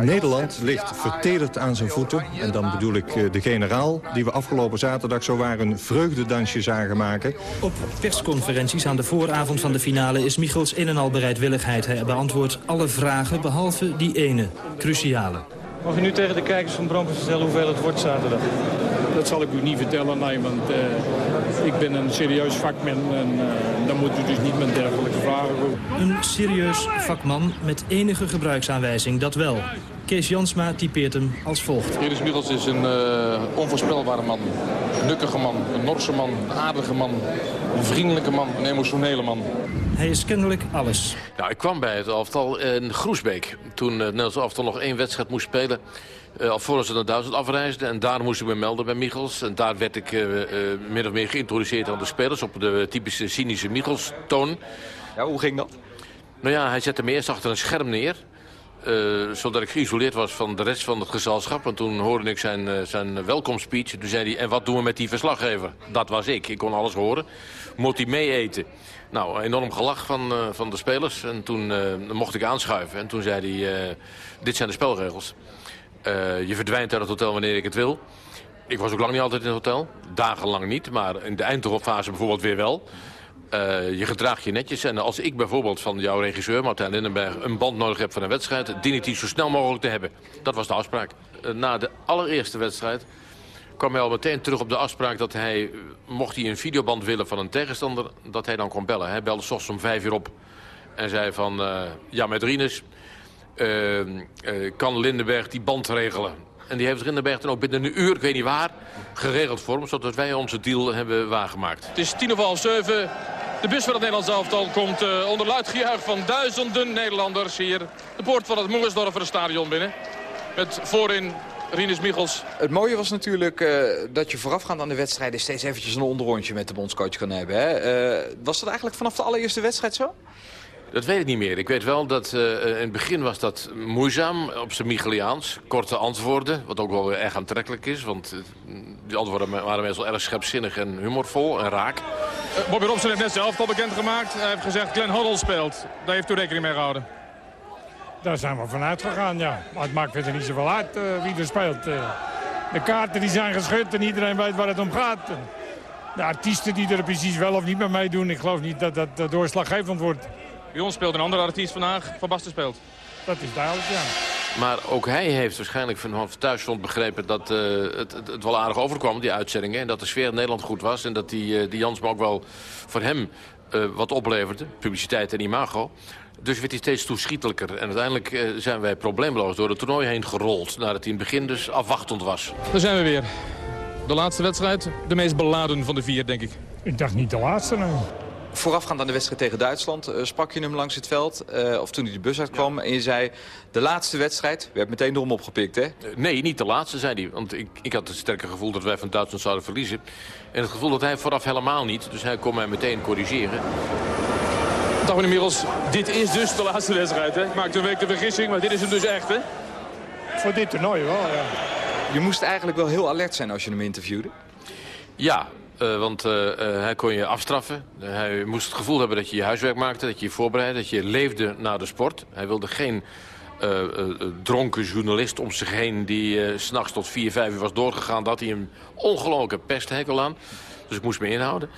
Nederland ligt vertederd aan zijn voeten. En dan bedoel ik eh, de generaal, die we afgelopen zaterdag zo waar een vreugdedansje zagen maken. Op persconferenties aan de vooravond van de finale is Michels een en al bereidwilligheid. Hij beantwoordt alle vragen, behalve die ene, cruciale. Mag u nu tegen de kijkers van Bramper vertellen hoeveel het wordt zaterdag? Dat zal ik u niet vertellen, nee, want uh, ik ben een serieus vakman en uh, dan moet u dus niet met dergelijke vragen doen. Een serieus vakman met enige gebruiksaanwijzing, dat wel. Kees Jansma typeert hem als volgt. Iris Michels is een uh, onvoorspelbare man. Een nukkige man, een Norse man, een aardige man. Een vriendelijke man, een emotionele man. Hij is kennelijk alles. Nou, ik kwam bij het elftal in Groesbeek. Toen het Nederlands elftal nog één wedstrijd moest spelen. Uh, alvorens ze naar Duitsland afreisden. En daar moest ik me melden bij Michels. En daar werd ik uh, uh, min of meer geïntroduceerd aan de spelers... op de typische cynische Michels-toon. Ja, hoe ging dat? Nou ja, hij zette me eerst achter een scherm neer. Zodat ik geïsoleerd was van de rest van het gezelschap. En toen hoorde ik zijn, zijn welkomstspeech. Toen zei hij, en wat doen we met die verslaggever? Dat was ik. Ik kon alles horen. Moet hij mee eten? Nou, enorm gelach van, van de spelers. En toen mocht ik aanschuiven. En toen zei hij, dit zijn de spelregels. Je verdwijnt uit het hotel wanneer ik het wil. Ik was ook lang niet altijd in het hotel. Dagenlang niet, maar in de eindfase bijvoorbeeld weer wel. Uh, je gedraagt je netjes. En als ik bijvoorbeeld van jouw regisseur, Martijn Lindenberg... een band nodig heb van een wedstrijd, dien ik die zo snel mogelijk te hebben. Dat was de afspraak. Uh, na de allereerste wedstrijd kwam hij al meteen terug op de afspraak... dat hij, mocht hij een videoband willen van een tegenstander... dat hij dan kon bellen. Hij belde s ochtends om vijf uur op en zei van... Ja, met Rinus kan Lindenberg die band regelen. En die heeft Rindenberg dan ook binnen een uur, ik weet niet waar, geregeld voor hem. Zodat wij onze deal hebben waargemaakt. Het is tien of half zeven. De bus van het Nederlands elftal komt uh, onder luid gejuich van duizenden Nederlanders hier. De poort van het Moersdorfer stadion binnen. Met voorin Rinus Michels. Het mooie was natuurlijk uh, dat je voorafgaand aan de wedstrijden... steeds eventjes een onderrondje met de bondscoach kan hebben. Hè? Uh, was dat eigenlijk vanaf de allereerste wedstrijd zo? Dat weet ik niet meer. Ik weet wel dat uh, in het begin was dat moeizaam op zijn Micheliaans. Korte antwoorden, wat ook wel erg aantrekkelijk is. Want uh, die antwoorden waren meestal erg scherpzinnig en humorvol en raak. Uh, Bobby Robson heeft net zelf al bekendgemaakt. Hij heeft gezegd Glenn Hoddle speelt. Daar heeft u rekening mee gehouden. Daar zijn we vanuit gegaan, ja. Maar het maakt verder niet zoveel uit wie er speelt. de kaarten die zijn geschud en iedereen weet waar het om gaat. De artiesten die er precies wel of niet mee meedoen, ik geloof niet dat dat doorslaggevend wordt. Bij ons speelt een andere artiest vandaag. Van Basten speelt. Dat is duidelijk, ja. Maar ook hij heeft waarschijnlijk vanaf thuis stond begrepen dat eh, het, het, het, wel aardig overkwam, die uitzendingen. En dat de sfeer in Nederland goed was. En dat die, uh, die Jansma ook wel voor hem uh, wat opleverde. Publiciteit en imago. Dus werd hij steeds toeschietelijker. En uiteindelijk zijn wij probleemloos door het toernooi heen gerold. Nadat hij in het begin dus afwachtend was. Daar zijn we weer. De laatste wedstrijd, de meest beladen van de vier, denk ik. Ik dacht niet de laatste, nee. Voorafgaand aan de wedstrijd tegen Duitsland uh, sprak je hem langs het veld. Uh, of toen hij de bus uitkwam. Ja. En je zei, de laatste wedstrijd, werd meteen door hem opgepikt, hè? Uh, nee, niet de laatste, zei hij. Want ik, ik had het sterke gevoel dat wij van Duitsland zouden verliezen. En het gevoel dat hij vooraf helemaal niet. Dus hij kon mij meteen corrigeren. Dag meneer Miros, dit is dus de laatste wedstrijd, hè? Ik maakte een week de vergissing, maar dit is hem dus echt, hè? Voor dit toernooi wel, ja. Je moest eigenlijk wel heel alert zijn als je hem interviewde. Ja, uh, want uh, uh, hij kon je afstraffen. hij moest het gevoel hebben dat je je huiswerk maakte, dat je je voorbereidde, dat je leefde naar de sport. Hij wilde geen dronken journalist om zich heen die s s'nachts tot 4, 5 uur was doorgegaan. Dat hij een ongelooflijke pesthekel aan. Dus ik moest me inhouden.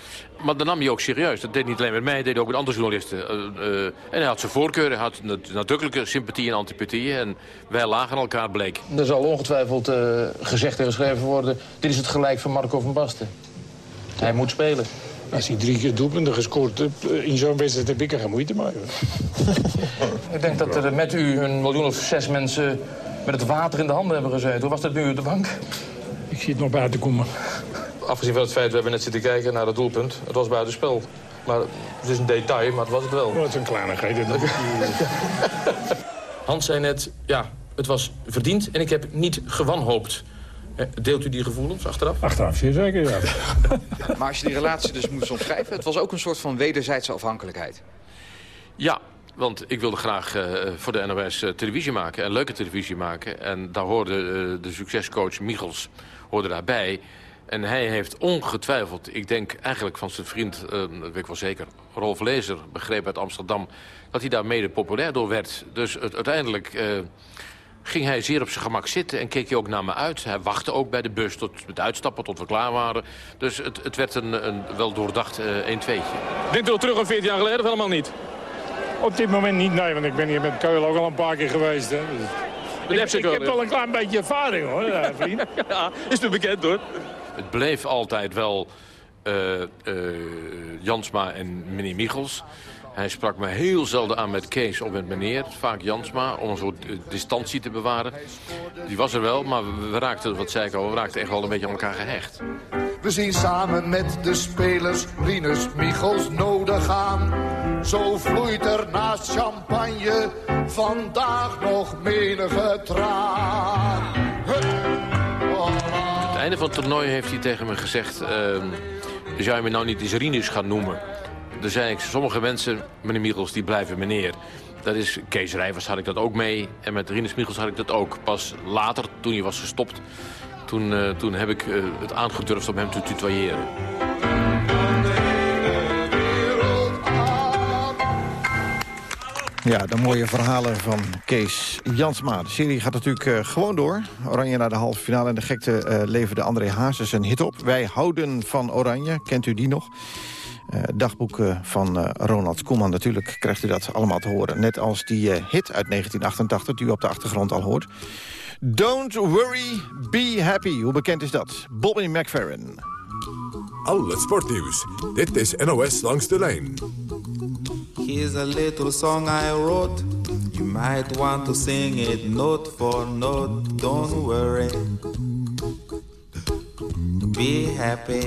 Maar dan nam hij ook serieus. Dat deed niet alleen met mij, dat deed ook met andere journalisten. en hij had zijn voorkeuren, hij had nadrukkelijke sympathie en antipathieën. En wij lagen elkaar, bleek. Er zal ongetwijfeld gezegd en geschreven worden... dit is het gelijk van Marco van Basten. Hij moet spelen. Als hij drie keer doelpunten gescoord hebt in zo'n wedstrijd heb ik er geen moeite mee. ik denk dat er met u een miljoen of zes mensen met het water in de handen hebben gezeten. Hoe was dat nu op de bank? Ik zie het nog buiten komen. Afgezien van het feit, we hebben net zitten kijken naar het doelpunt. Het was buiten spel. Maar het is een detail, maar het was het wel. Oh, het is een kleinigheid. Hans zei net, ja, het was verdiend en ik heb niet gewanhoopt. Deelt u die gevoelens achteraf? Achteraf, zeker, ja. maar als je die relatie dus moest omschrijven... het was ook een soort van wederzijdse afhankelijkheid. Ja, want ik wilde graag uh, voor de NOS uh, televisie maken. En leuke televisie maken. En daar hoorde uh, de succescoach Michels hoorde daarbij. En hij heeft ongetwijfeld, ik denk eigenlijk van zijn vriend... dat weet ik wel zeker, Rolf Lezer, begreep uit Amsterdam... dat hij daar mede populair door werd. Dus het, uiteindelijk ging hij zeer op zijn gemak zitten en keek hij ook naar me uit. Hij wachtte ook bij de bus tot het uitstappen, tot we klaar waren. Dus het, het werd een, een wel doordacht uh, 1-2'tje. Denkt u terug aan 14 jaar geleden of helemaal niet? Op dit moment niet, nee, want ik ben hier met Keulen ook al een paar keer geweest. Hè. Dus ik, ik, heb wel een klein beetje ervaring, hoor, ja, vriend. ja, is u bekend, hoor. Het bleef altijd wel uh, uh, Jansma en meneer Michels. Hij sprak me heel zelden aan met Kees of met meneer, vaak Jansma, om een soort distantie te bewaren. Die was er wel, maar we raakten, wat zei ik al, we raakten echt wel een beetje aan elkaar gehecht. We zien samen met de spelers Rinus Michels nodig aan. Zo vloeit er naast champagne vandaag nog menige traan. Het einde van het toernooi heeft hij tegen me gezegd... Uh, zou je me nou niet eens Rinus gaan noemen? Er zijn sommige mensen, meneer Michels, die blijven meneer. Dat is, Kees Rijvers had ik dat ook mee. En met Rinus Michels had ik dat ook. Pas later, toen hij was gestopt, toen, uh, toen heb ik uh, het aangedurfd om hem te tutoyeren. Ja, de mooie verhalen van Kees Jansma. De serie gaat natuurlijk uh, gewoon door. Oranje naar de halve finale en de gekte leverde André Hazes een hit op. Wij houden van Oranje, kent u die nog? Uh, dagboek van uh, Ronald Koeman. Natuurlijk krijgt u dat allemaal te horen. Net als die uh, hit uit 1988, die u op de achtergrond al hoort. Don't worry, be happy. Hoe bekend is dat? Bobby McFerrin. Al het sportnieuws. Dit is NOS Langs de Lijn. Here's a little song I wrote. You might want to sing it note for note. Don't worry. Be happy.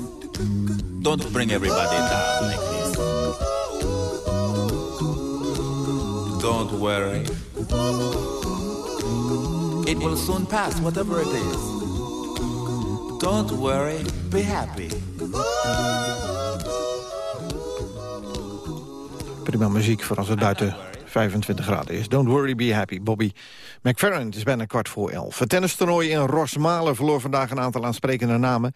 Don't bring everybody down like this. Don't worry. It will soon pass, whatever it is. Don't worry, be happy. Prima muziek voor als het 25 graden is. Don't worry, be happy. Bobby McFerrin, is bijna kwart voor elf. Het tennistoernooi in Rosmalen verloor vandaag een aantal aansprekende namen.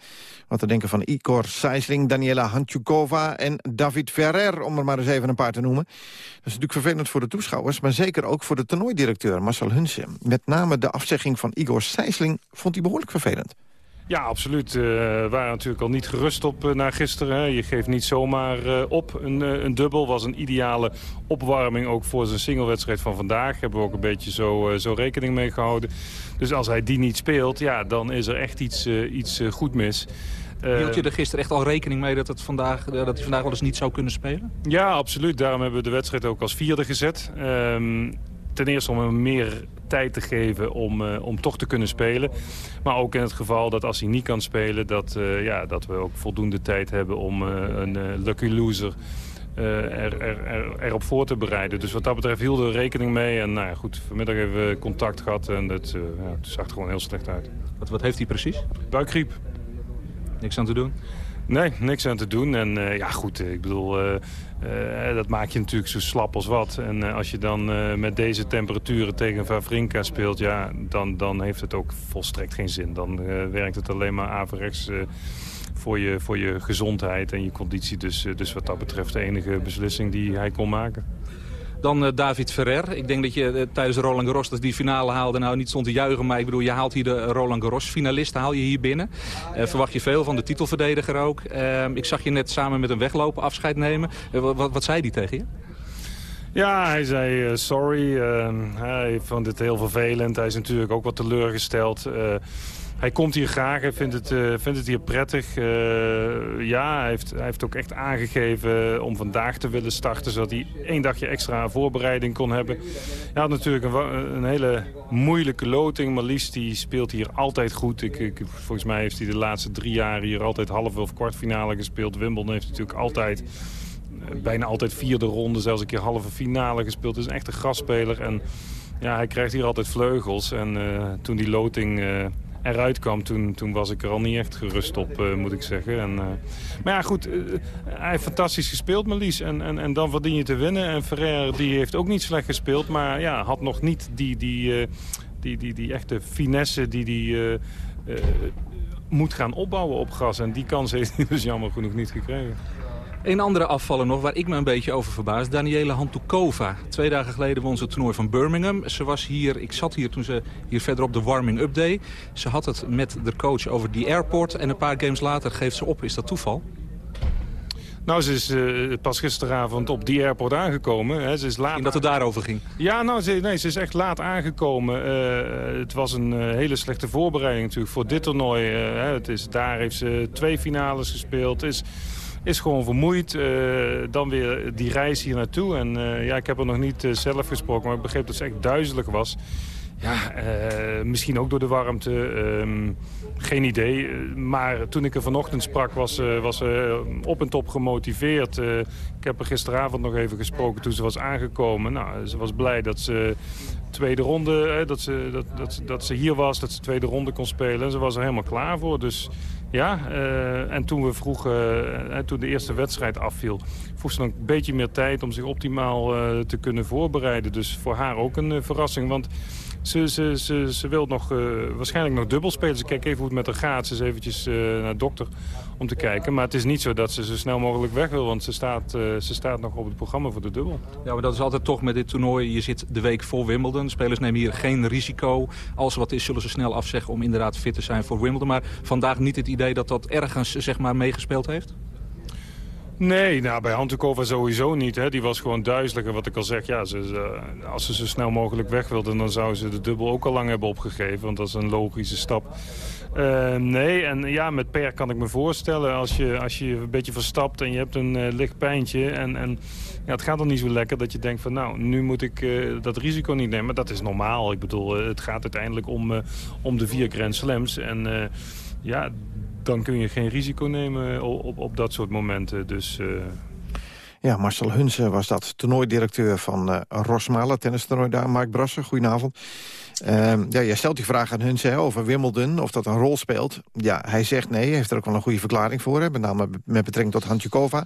Wat te denken van Igor Sijsling, Daniela Hanchukova en David Ferrer... om er maar eens even een paar te noemen. Dat is natuurlijk vervelend voor de toeschouwers... maar zeker ook voor de toernooidirecteur Marcel Hunsen. Met name de afzegging van Igor Sijsling vond hij behoorlijk vervelend. Ja, absoluut. Eh, we waren natuurlijk al niet gerust op uh, na gisteren. Hè. Je geeft niet zomaar uh, op. Een, een, dubbel was een ideale opwarming ook voor zijn singlewedstrijd van vandaag. Hebben we ook een beetje zo, zo rekening mee gehouden. Dus als hij die niet speelt, ja, dan is er echt iets, iets goed mis. Hield je er gisteren echt al rekening mee dat, het vandaag, dat hij vandaag wel eens niet zou kunnen spelen? Ja, absoluut. Daarom hebben we de wedstrijd ook als vierde gezet. Um, ten eerste om hem meer tijd te geven om, uh, om toch te kunnen spelen. Maar ook in het geval dat als hij niet kan spelen... dat, uh, ja, dat we ook voldoende tijd hebben om uh, een lucky loser er, er, er, erop voor te bereiden. Dus wat dat betreft hielden we rekening mee. En nou ja, goed, vanmiddag hebben we contact gehad en het, ja, het zag er gewoon heel slecht uit. Wat, wat heeft hij precies? Buikgriep. Niks aan te doen? Nee, niks aan te doen. En uh, ja, goed, ik bedoel, uh, dat maak je natuurlijk zo slap als wat. En als je dan met deze temperaturen tegen Vavrinka speelt... ja, dan, dan heeft het ook volstrekt geen zin. Dan werkt het alleen maar averechts voor, je, voor je gezondheid en je conditie. Dus, dus wat dat betreft de enige beslissing die hij kon maken. Dan uh, David Ferrer. Ik denk dat je uh, tijdens Roland Garros dat die finale haalde... nou niet stond te juichen, maar ik bedoel, je haalt hier de Roland Garros finalist haal je hier binnen. Verwacht je veel van de titelverdediger ook. ik zag je net samen met een weglopen afscheid nemen. Wat, wat, zei die tegen je? Ja, hij zei sorry. hij vond het heel vervelend. Hij is natuurlijk ook wat teleurgesteld hij komt hier graag, hij vindt het, uh, vindt het hier prettig. Uh, ja, hij heeft, hij heeft ook echt aangegeven om vandaag te willen starten... zodat hij één dagje extra voorbereiding kon hebben. Hij had natuurlijk een, een hele moeilijke loting. Maar Lies die speelt hier altijd goed. Ik, ik, volgens mij heeft hij de laatste drie jaar hier altijd halve of kwartfinale gespeeld. Wimbledon heeft natuurlijk altijd eh, bijna altijd vierde ronde, zelfs een keer halve finale gespeeld. Het is een echte grasspeler en ja, hij krijgt hier altijd vleugels. En toen die loting... eruit kwam, toen, toen was ik er al niet echt gerust op, uh, moet ik zeggen. En, uh, maar ja, goed, uh, hij heeft fantastisch gespeeld, Marlies. En, en, en dan verdien je te winnen. En Ferrer die heeft ook niet slecht gespeeld, maar ja, had nog niet die, die, die, die, die echte finesse die die moet gaan opbouwen op gas. En die kans heeft hij dus jammer genoeg niet gekregen. Een andere afvaller nog waar ik me een beetje over verbaas. Daniela Hantukova. Twee dagen geleden won ze het toernooi van Birmingham. Ze was hier, ik zat hier toen ze hier verderop de warming-up deed. Ze had het met de coach over die airport. En een paar games later geeft ze op. Is dat toeval? Nou, ze is uh, pas gisteravond op die airport aangekomen. Hè. Ze is laat... dat het daarover ging? Ja, nou, ze, nee, ze is echt laat aangekomen. Uh, het was een uh, hele slechte voorbereiding natuurlijk voor dit toernooi. het is, daar heeft ze twee finales gespeeld. Is, is gewoon vermoeid. dan weer die reis hier naartoe. En ja, ik heb er nog niet zelf gesproken, maar ik begreep dat ze echt duizelig was. Ja, misschien ook door de warmte. Uh, geen idee. Maar toen ik er vanochtend sprak was, uh, was ze op en top gemotiveerd. ik heb er gisteravond nog even gesproken toen ze was aangekomen. Nou, ze was blij dat ze tweede ronde, dat, ze, dat, dat, dat ze hier was, dat ze tweede ronde kon spelen. En ze was er helemaal klaar voor. Dus ja, en toen we vroegen, toen de eerste wedstrijd afviel, vroeg ze nog een beetje meer tijd om zich optimaal te kunnen voorbereiden. Dus voor haar ook een verrassing. Want ze, ze, ze, ze wil nog, waarschijnlijk nog dubbel spelen. Ze kijkt even hoe het met haar gaat. Ze is eventjes naar dokter om te kijken. Maar het is niet zo dat ze zo snel mogelijk weg wil. Want ze staat, uh, ze staat nog op het programma voor de dubbel. Ja, maar dat is altijd toch met dit toernooi. Je zit de week voor Wimbledon. Spelers nemen hier geen risico. Als er wat is, zullen ze snel afzeggen om inderdaad fit te zijn voor Wimbledon. Maar vandaag niet het idee dat dat ergens zeg maar, meegespeeld heeft? Nee, nou, bij Hantukova sowieso niet. Hè. Die was gewoon duizelig. En wat ik al zeg, ja, ze, als ze zo snel mogelijk weg wilden... dan zou ze de dubbel ook al lang hebben opgegeven. Want dat is een logische stap. Uh, nee, en ja, met Per kan ik me voorstellen... als je, als je een beetje verstapt en je hebt een uh, licht pijntje... en, en ja, het gaat dan niet zo lekker dat je denkt van... nou, nu moet ik uh, dat risico niet nemen. Dat is normaal. Ik bedoel, het gaat uiteindelijk om, om de vier Grand Slams. En ja, dan kun je geen risico nemen op, op dat soort momenten. Dus... Ja, Marcel Hunsen was dat, toernooidirecteur van uh, Rosmalen, tennistoernooi daar. Mark Brassen, goedenavond. Uh, ja, jij stelt die vraag aan Hunsen over Wimbledon, of dat een rol speelt. Ja, hij zegt nee, hij heeft er ook wel een goede verklaring voor. Hè, met name met betrekking tot Handjukova.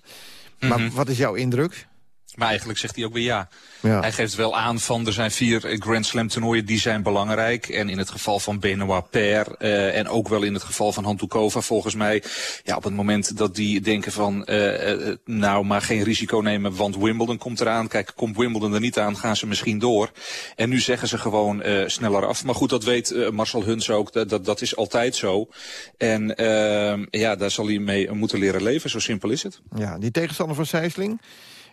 Maar mhm. wat is jouw indruk? Maar eigenlijk zegt hij ook weer ja. ja. Hij geeft wel aan van er zijn vier Grand Slam toernooien die zijn belangrijk. En in het geval van Benoit Per uh, en ook wel in het geval van Hantukova volgens mij. Ja, op het moment dat die denken van uh, uh, nou maar geen risico nemen want Wimbledon komt eraan. Kijk, komt Wimbledon er niet aan gaan ze misschien door. En nu zeggen ze gewoon sneller af. Maar goed, dat weet Marcel Huns ook. Dat, dat, dat is altijd zo. En ehm, ja, daar zal hij mee moeten leren leven. Zo simpel is het. Ja, die tegenstander van Sijsling...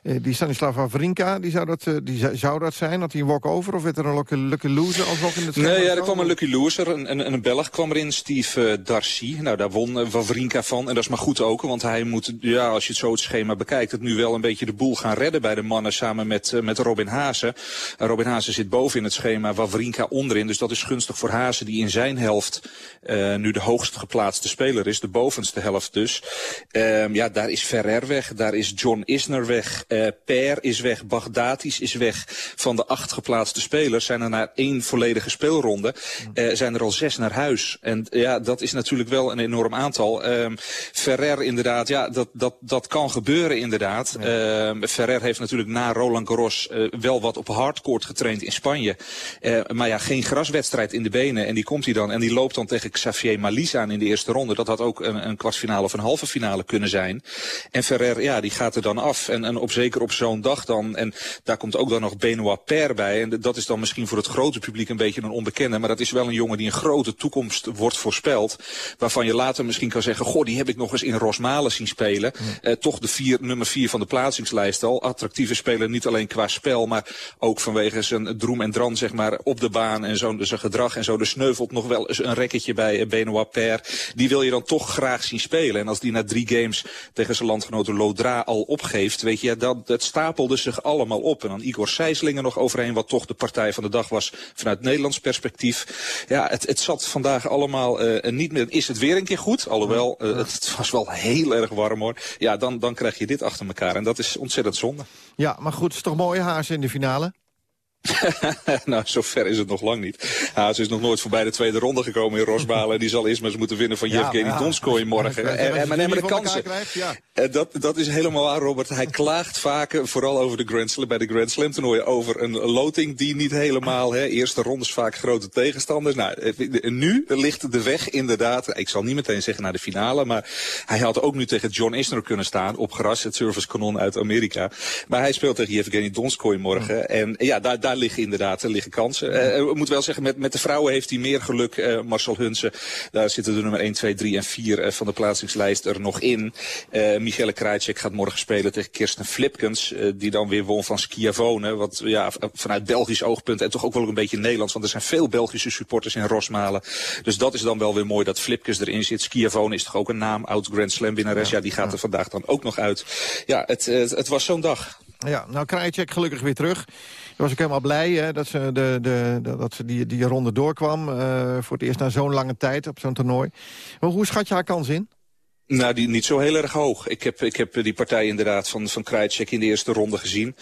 Uh, die Stanislav Wawrinka, die zou, dat, uh, die zou dat zijn? Had hij een walk-over of werd er een lucky, lucky loser alsnog in het Nee, ja, er kwam een lucky loser. Een, een, een Belg kwam erin, Steve uh, Darcy. Nou, daar won Wawrinka van. En dat is maar goed ook, want hij moet, ja, als je het zo het schema bekijkt... het nu wel een beetje de boel gaan redden bij de mannen samen met, met Robin Haase. Robin Haase zit boven in het schema, Wawrinka onderin. Dus dat is gunstig voor Haase, die in zijn helft nu de hoogst geplaatste speler is. De bovenste helft dus. Ehm, ja, daar is Ferrer weg, daar is John Isner weg... Uh, per is weg, Bagdatis is weg. Van de acht geplaatste spelers zijn er na één volledige speelronde... Uh, zijn er al zes naar huis. En ja, dat is natuurlijk wel een enorm aantal. Uh, Ferrer inderdaad, ja, dat, dat, dat kan gebeuren inderdaad. Ja. Uh, Ferrer heeft natuurlijk na Roland Garros uh, wel wat op hardcourt getraind in Spanje. Maar ja, geen graswedstrijd in de benen. En die komt hij dan. En die loopt dan tegen Xavier Malisa aan in de eerste ronde. Dat had ook een, een kwartfinale of een halve finale kunnen zijn. En Ferrer, ja, die gaat er dan af. En, en op zeker op zo'n dag dan. En daar komt ook dan nog Benoit Per bij. En dat is dan misschien voor het grote publiek een beetje een onbekende. Maar dat is wel een jongen die een grote toekomst wordt voorspeld. Waarvan je later misschien kan zeggen... goh, die heb ik nog eens in Rosmalen zien spelen. Eh, toch de vier, nummer vier van de plaatsingslijst al. Attractieve speler, niet alleen qua spel... maar ook vanwege zijn droem en dran zeg maar, op de baan. En zo, zijn gedrag en zo. Er sneuvelt nog wel eens een rekketje bij eh, Benoit Per. Die wil je dan toch graag zien spelen. En als die na drie games tegen zijn landgenoten Lodra al opgeeft... weet je, dat, dat stapelde zich allemaal op. En dan Igor Sijslinger nog overheen, wat toch de partij van de dag was vanuit Nederlands perspectief. Ja, het, het zat vandaag allemaal uh, niet meer. Is het weer een keer goed? Alhoewel, uh, het was wel heel erg warm hoor. Ja, dan, dan krijg je dit achter elkaar. En dat is ontzettend zonde. Ja, maar goed, het is toch mooi haars in de finale? nou, zover is het nog lang niet. Ze is nog nooit voorbij de tweede ronde gekomen in Rosmalen. En die zal eerst maar eens moeten winnen van Yevgeny ja. Donskoy morgen. En, en, maar maar de kansen. Eh, dat, dat is helemaal waar, Robert. Hij klaagt vaker, vooral over de Grand Slam, bij de Grand Slam toernooien, over een loting die niet helemaal, hè, eerste rondes vaak grote tegenstanders. Nou, eh, nu ligt de weg inderdaad, ik zal niet meteen zeggen naar de finale, maar hij had ook nu tegen John Isner kunnen staan op gras, het servicekanon uit Amerika. Maar hij speelt tegen Yevgeny Donskoy morgen. En ja, daar, daar liggen inderdaad er liggen kansen. Eh, ik moet wel zeggen, met, met de vrouwen heeft hij meer geluk, eh, Marcel Hunsen. Daar zitten de nummer 1, 2, 3 en 4 eh, van de plaatsingslijst er nog in. Eh Michele Krajcek gaat morgen spelen tegen Kirsten Flipkens. eh, die dan weer won van Schiavone. Wat ja, vanuit Belgisch oogpunt en toch ook wel een beetje Nederlands. Want er zijn veel Belgische supporters in Rosmalen. Dus dat is dan wel weer mooi dat Flipkens erin zit. Schiavone is toch ook een naam, oud Grand Slam winnares. Ja, die gaat er vandaag dan ook nog uit. Ja, het, eh, het was zo'n dag. Ja, nou Krajicek gelukkig weer terug. Was ook helemaal blij hè, dat ze, de, de, de- dat ze die, die ronde doorkwam. eh, voor het eerst na zo'n lange tijd op zo'n toernooi. Maar hoe schat je haar kans in? Nou, die niet zo heel erg hoog. Ik heb, ik heb die partij inderdaad van, van Krajicek in de eerste ronde gezien.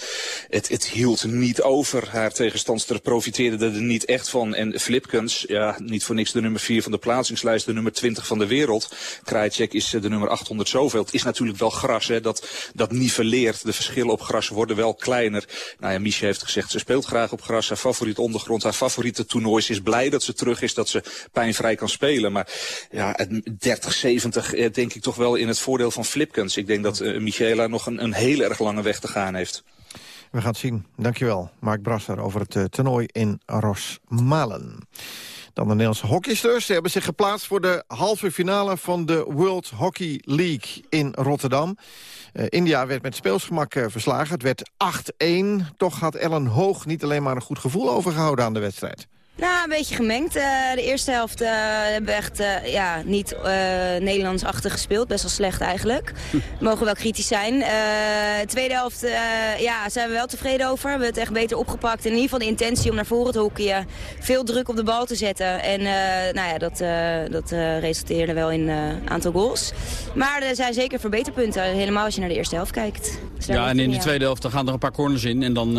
Het, het hield niet over. Haar tegenstandster profiteerde er niet echt van. En Flipkens, ja, niet voor niks de nummer 4 van de plaatsingslijst, de nummer 20 van de wereld. Krajicek is eh, de nummer 800 zoveel. Het is natuurlijk wel gras, hè. Dat, dat niveleert. De verschillen op gras worden wel kleiner. Nou ja, Miesje heeft gezegd, ze speelt graag op gras. Haar favoriet ondergrond, haar favoriete toernooi. Ze is blij dat ze terug is, dat ze pijnvrij kan spelen. Maar ja, het 30, 70 eh, ik toch wel in het voordeel van Flipkens. Ik denk dat eh, Michela nog een, een heel erg lange weg te gaan heeft. We gaan het zien. Dankjewel, Mark Brasser, over het eh, toernooi in Rosmalen. Dan de Nederlandse hockeysters. Ze hebben zich geplaatst voor de halve finale van de World Hockey League in Rotterdam. Eh, India werd met speelsgemak eh, verslagen. Het werd 8-1. Toch had Ellen Hoog niet alleen maar een goed gevoel overgehouden aan de wedstrijd. Nou, een beetje gemengd. Eh, de eerste helft eh, hebben we echt eh, ja, niet Nederlands-achtig gespeeld. Best wel slecht eigenlijk. We mogen wel kritisch zijn. De tweede helft ja, zijn we wel tevreden over. We hebben het echt beter opgepakt. In ieder geval de intentie om naar voren te hockeyen. Veel druk op de bal te zetten. En nou ja, dat, dat resulteerde wel in een aantal goals. Maar er zijn zeker verbeterpunten. Helemaal als je naar de eerste helft kijkt. Dus Ja, en in de tweede helft dan gaan er een paar corners in en dan,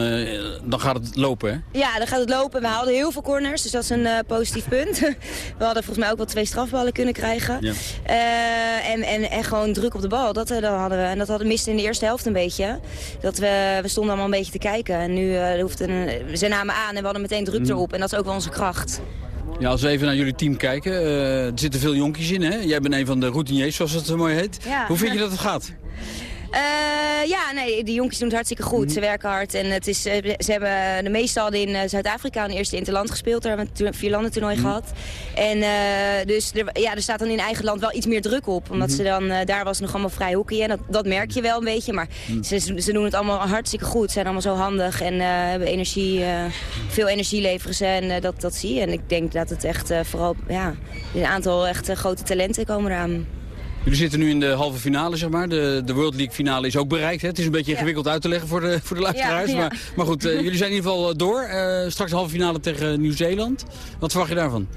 dan gaat het lopen, hè? Ja, dan gaat het lopen. We haalden heel veel corners, dus dat is een eh, positief punt. We hadden volgens mij ook wel twee strafballen kunnen krijgen. Ja. Eh, en, en, en gewoon druk op de bal, dat, eh, dat hadden we. En dat hadden we miste in de eerste helft een beetje. Dat we, we stonden allemaal een beetje te kijken. En nu hoefde een, ze namen aan en we hadden meteen druk Mhm. erop. En dat is ook wel onze kracht. Ja, als we even naar jullie team kijken. er zitten veel jonkies in, hè? Jij bent een van de routiniers, zoals het zo mooi heet. Ja. Hoe vind je dat het gaat? Eh, ja, nee, die jonkies doen het hartstikke goed. Ze werken hard en het is, eh, ze hebben de meeste hadden in eh, Zuid-Afrika een eerste interland gespeeld. Daar hebben we een vier landen toernooi gehad. En dus er, ja, er staat dan in eigen land wel iets meer druk op. Omdat ze dan, daar was nog allemaal vrij hockey en dat, dat merk je wel een beetje. Maar ze, ze doen het allemaal hartstikke goed. Ze zijn allemaal zo handig en hebben energie, veel energie leveren ze. En dat, dat zie je. En ik denk dat het echt vooral, ja, een aantal echt grote talenten komen eraan. Jullie zitten nu in de halve finale, zeg maar. De, de World League finale is ook bereikt. Hè? Het is een beetje ingewikkeld uit te leggen voor de, voor de luisteraars. Ja, ja. Maar, maar goed, eh, jullie zijn in ieder geval eh, door. Eh, straks de halve finale tegen Nieuw-Zeeland. Wat verwacht je daarvan?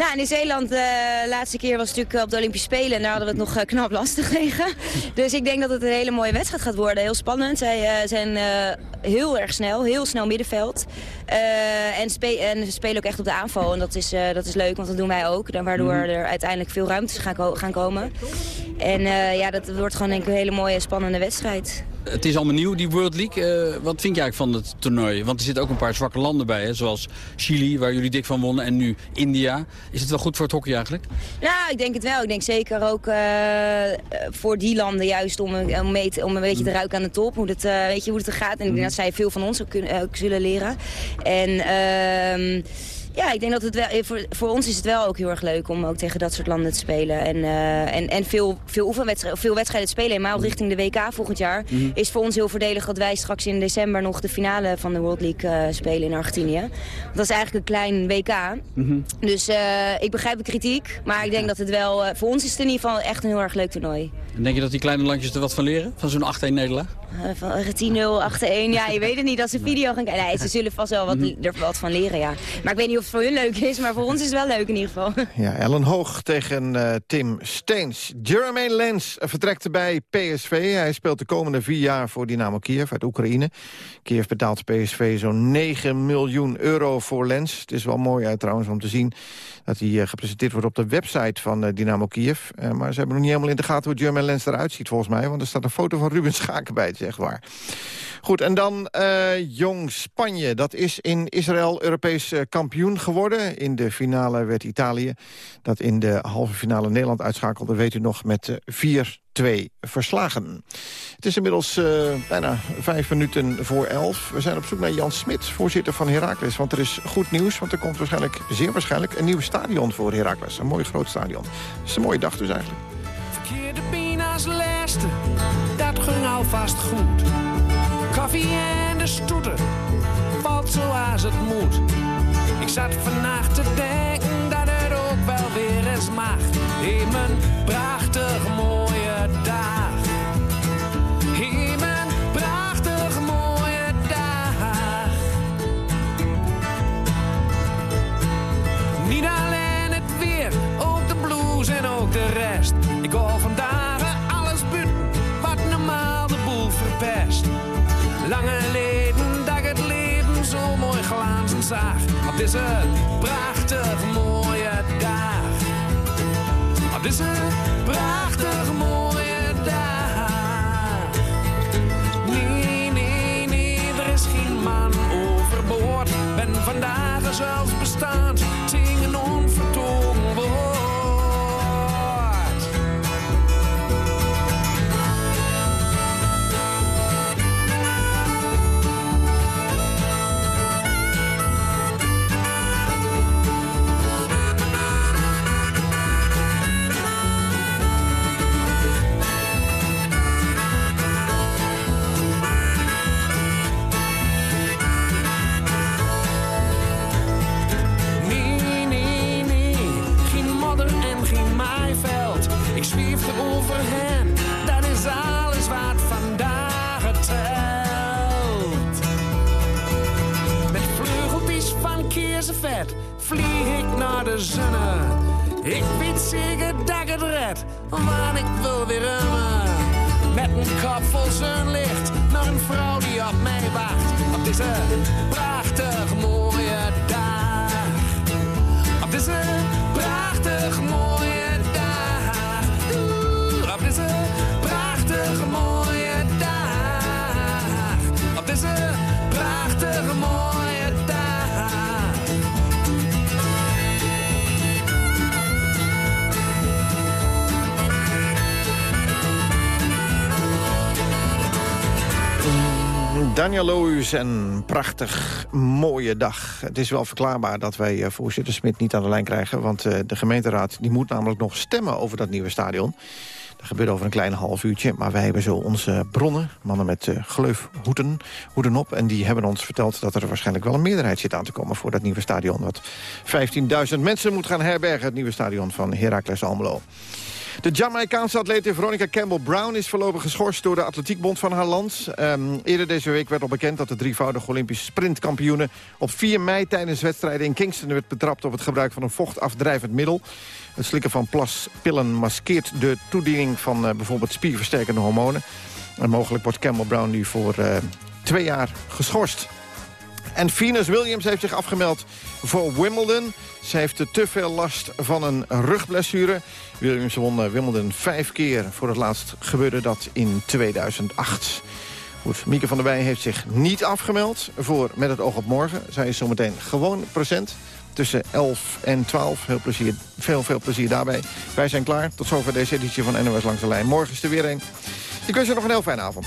Nou, Nieuw-Zeeland, de laatste keer was natuurlijk op de Olympische Spelen. En daar hadden we het nog eh, knap lastig tegen. Dus ik denk dat het een hele mooie wedstrijd gaat worden. Heel spannend. Zij eh, zijn eh, heel erg snel, heel snel middenveld. Eh, en, spe en ze spelen ook echt op de aanval. En dat is, eh, dat is leuk, want dat doen wij ook. Dan Waardoor Mhm. er uiteindelijk veel ruimtes gaan, gaan komen. En eh, ja, dat wordt gewoon denk ik een hele mooie, spannende wedstrijd. Het is allemaal nieuw, die World League. Eh, wat vind je eigenlijk van het toernooi? Want er zitten ook een paar zwakke landen bij, hè? zoals Chili, waar jullie dik van wonnen, en nu India. Is het wel goed voor het hockey eigenlijk? Nou, ik denk het wel. Ik denk zeker ook eh, voor die landen juist om, een- om, mee te- om een beetje te ruiken aan de top. Hoe het, eh, weet je, hoe het er gaat. En ik denk dat zij veel van ons ook, kunnen, zullen leren. En ehm, ja, ik denk dat het wel, eh, voor, voor ons is het wel ook heel erg leuk om ook tegen dat soort landen te spelen. En, eh, en, en veel, veel, oefenwedstrijden, veel wedstrijden te spelen. Helemaal richting de WK volgend jaar. Mhm. Is voor ons heel voordelig dat wij straks in december nog de finale van de World League eh, spelen in Argentinië. Want dat is eigenlijk een klein WK. Dus eh, ik begrijp de kritiek, maar ik denk dat het wel... voor ons is het in ieder geval echt een heel erg leuk toernooi. En denk je dat die kleine landjes er wat van leren? Van zo'n 8-1 nederlaag? Van, eh, 10-0, 8-1. Ja, je weet het niet als ze video gaan kijken. Nee, ze zullen vast wel wat, er wat van leren, ja. Maar ik weet niet of voor hun leuk is, maar voor ons is het wel leuk in ieder geval. Ja, Ellen Hoog tegen eh, Tim Steens. Jermaine Lens vertrekt bij PSV. Hij speelt de komende vier jaar voor Dynamo Kiev uit Oekraïne. Kiev betaalt PSV zo'n 9 miljoen euro voor Lens. Het is wel mooi uit trouwens om te zien dat hij gepresenteerd wordt op de website van Dynamo Kiev. maar ze hebben nog niet helemaal in de gaten hoe Jermaine Lens eruit ziet volgens mij. Want er staat een foto van Ruben Schaken bij, echt waar. Goed, en dan Jong Spanje. Dat is in Israël Europees uh, geworden. In de finale werd Italië, dat in de halve finale Nederland uitschakelde... weet u nog, met uh, 4-2 verslagen. Het is inmiddels uh, bijna vijf minuten voor elf. We zijn op zoek naar Jan Smit, voorzitter van Heracles. Want er is goed nieuws, want er komt waarschijnlijk, zeer waarschijnlijk... een nieuw stadion voor Heracles. Een mooi groot stadion. Het is een mooie dag dus eigenlijk. Verkeerde pina's leste, dat ging alvast goed. Koffie en de stoeter, valt zoals het moet. Ik zat vannacht te denken dat het ook wel weer eens mag. In mijn prachtig mooie dag. In mijn prachtig mooie dag. Niet alleen het weer, ook de blues en ook de rest. Ik hoor vandaag alles buiten wat normaal de boel verpest. Lange leden dat ik het leven zo mooi glazen zag. Op deze prachtig mooie dag. Op deze prachtig mooie dag. Nee, nee, nee, er is geen man overboord. Ben vandaag zelfs bestaand. Deze Daniel Lohuis en prachtig mooie dag. Het is wel verklaarbaar dat wij eh, voorzitter Smit niet aan de lijn krijgen... want eh, de gemeenteraad die moet namelijk nog stemmen over dat nieuwe stadion. Dat gebeurt over een klein half uurtje, maar wij hebben zo onze bronnen... mannen met uh, gleufhoeden hoeden op, en die hebben ons verteld... dat er waarschijnlijk wel een meerderheid zit aan te komen voor dat nieuwe stadion... wat 15.000 mensen moet gaan herbergen, het nieuwe stadion van Heracles Almelo. De Jamaicaanse atlete Veronica Campbell-Brown is voorlopig geschorst door de Atletiekbond van haar land. Um, eerder deze week werd al bekend dat de drievoudige Olympische sprintkampioene op 4 mei tijdens wedstrijden in Kingston werd betrapt op het gebruik van een vochtafdrijvend middel. Het slikken van plaspillen maskeert de toediening van uh, bijvoorbeeld spierversterkende hormonen. En mogelijk wordt Campbell-Brown nu voor uh, twee jaar geschorst. En Venus Williams heeft zich afgemeld voor Wimbledon. Ze heeft te veel last van een rugblessure. Williams won Wimbledon vijf keer. Voor het laatst gebeurde dat in 2008. Goed, Mieke van der Wij heeft zich niet afgemeld voor Met het oog op morgen. Zij is zometeen gewoon procent tussen 11 en 12. Heel plezier, veel, veel plezier daarbij. Wij zijn klaar. Tot zover deze editie van NOS Langs de Lijn. Morgen is er weer een. Ik wens je nog een heel fijne avond.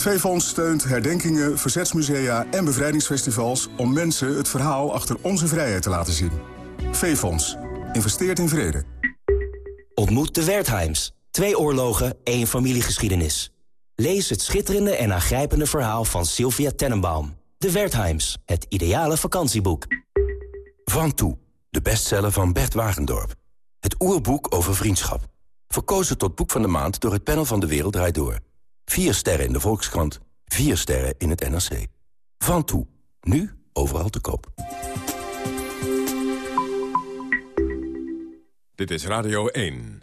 Het V-Fonds steunt herdenkingen, verzetsmusea en bevrijdingsfestivals... om mensen het verhaal achter onze vrijheid te laten zien. V-Fonds. Investeert in vrede. Ontmoet de Wertheims. Twee oorlogen, één familiegeschiedenis. Lees het schitterende en aangrijpende verhaal van Sylvia Tenenbaum. De Wertheims, het ideale vakantieboek. Van Toe, de bestseller van Bert Wagendorp. Het oerboek over vriendschap. Verkozen tot boek van de maand door het panel van De Wereld Draait Door. Vier sterren in de Volkskrant, vier sterren in het NRC. Van Toe, nu overal te koop. Dit is Radio 1.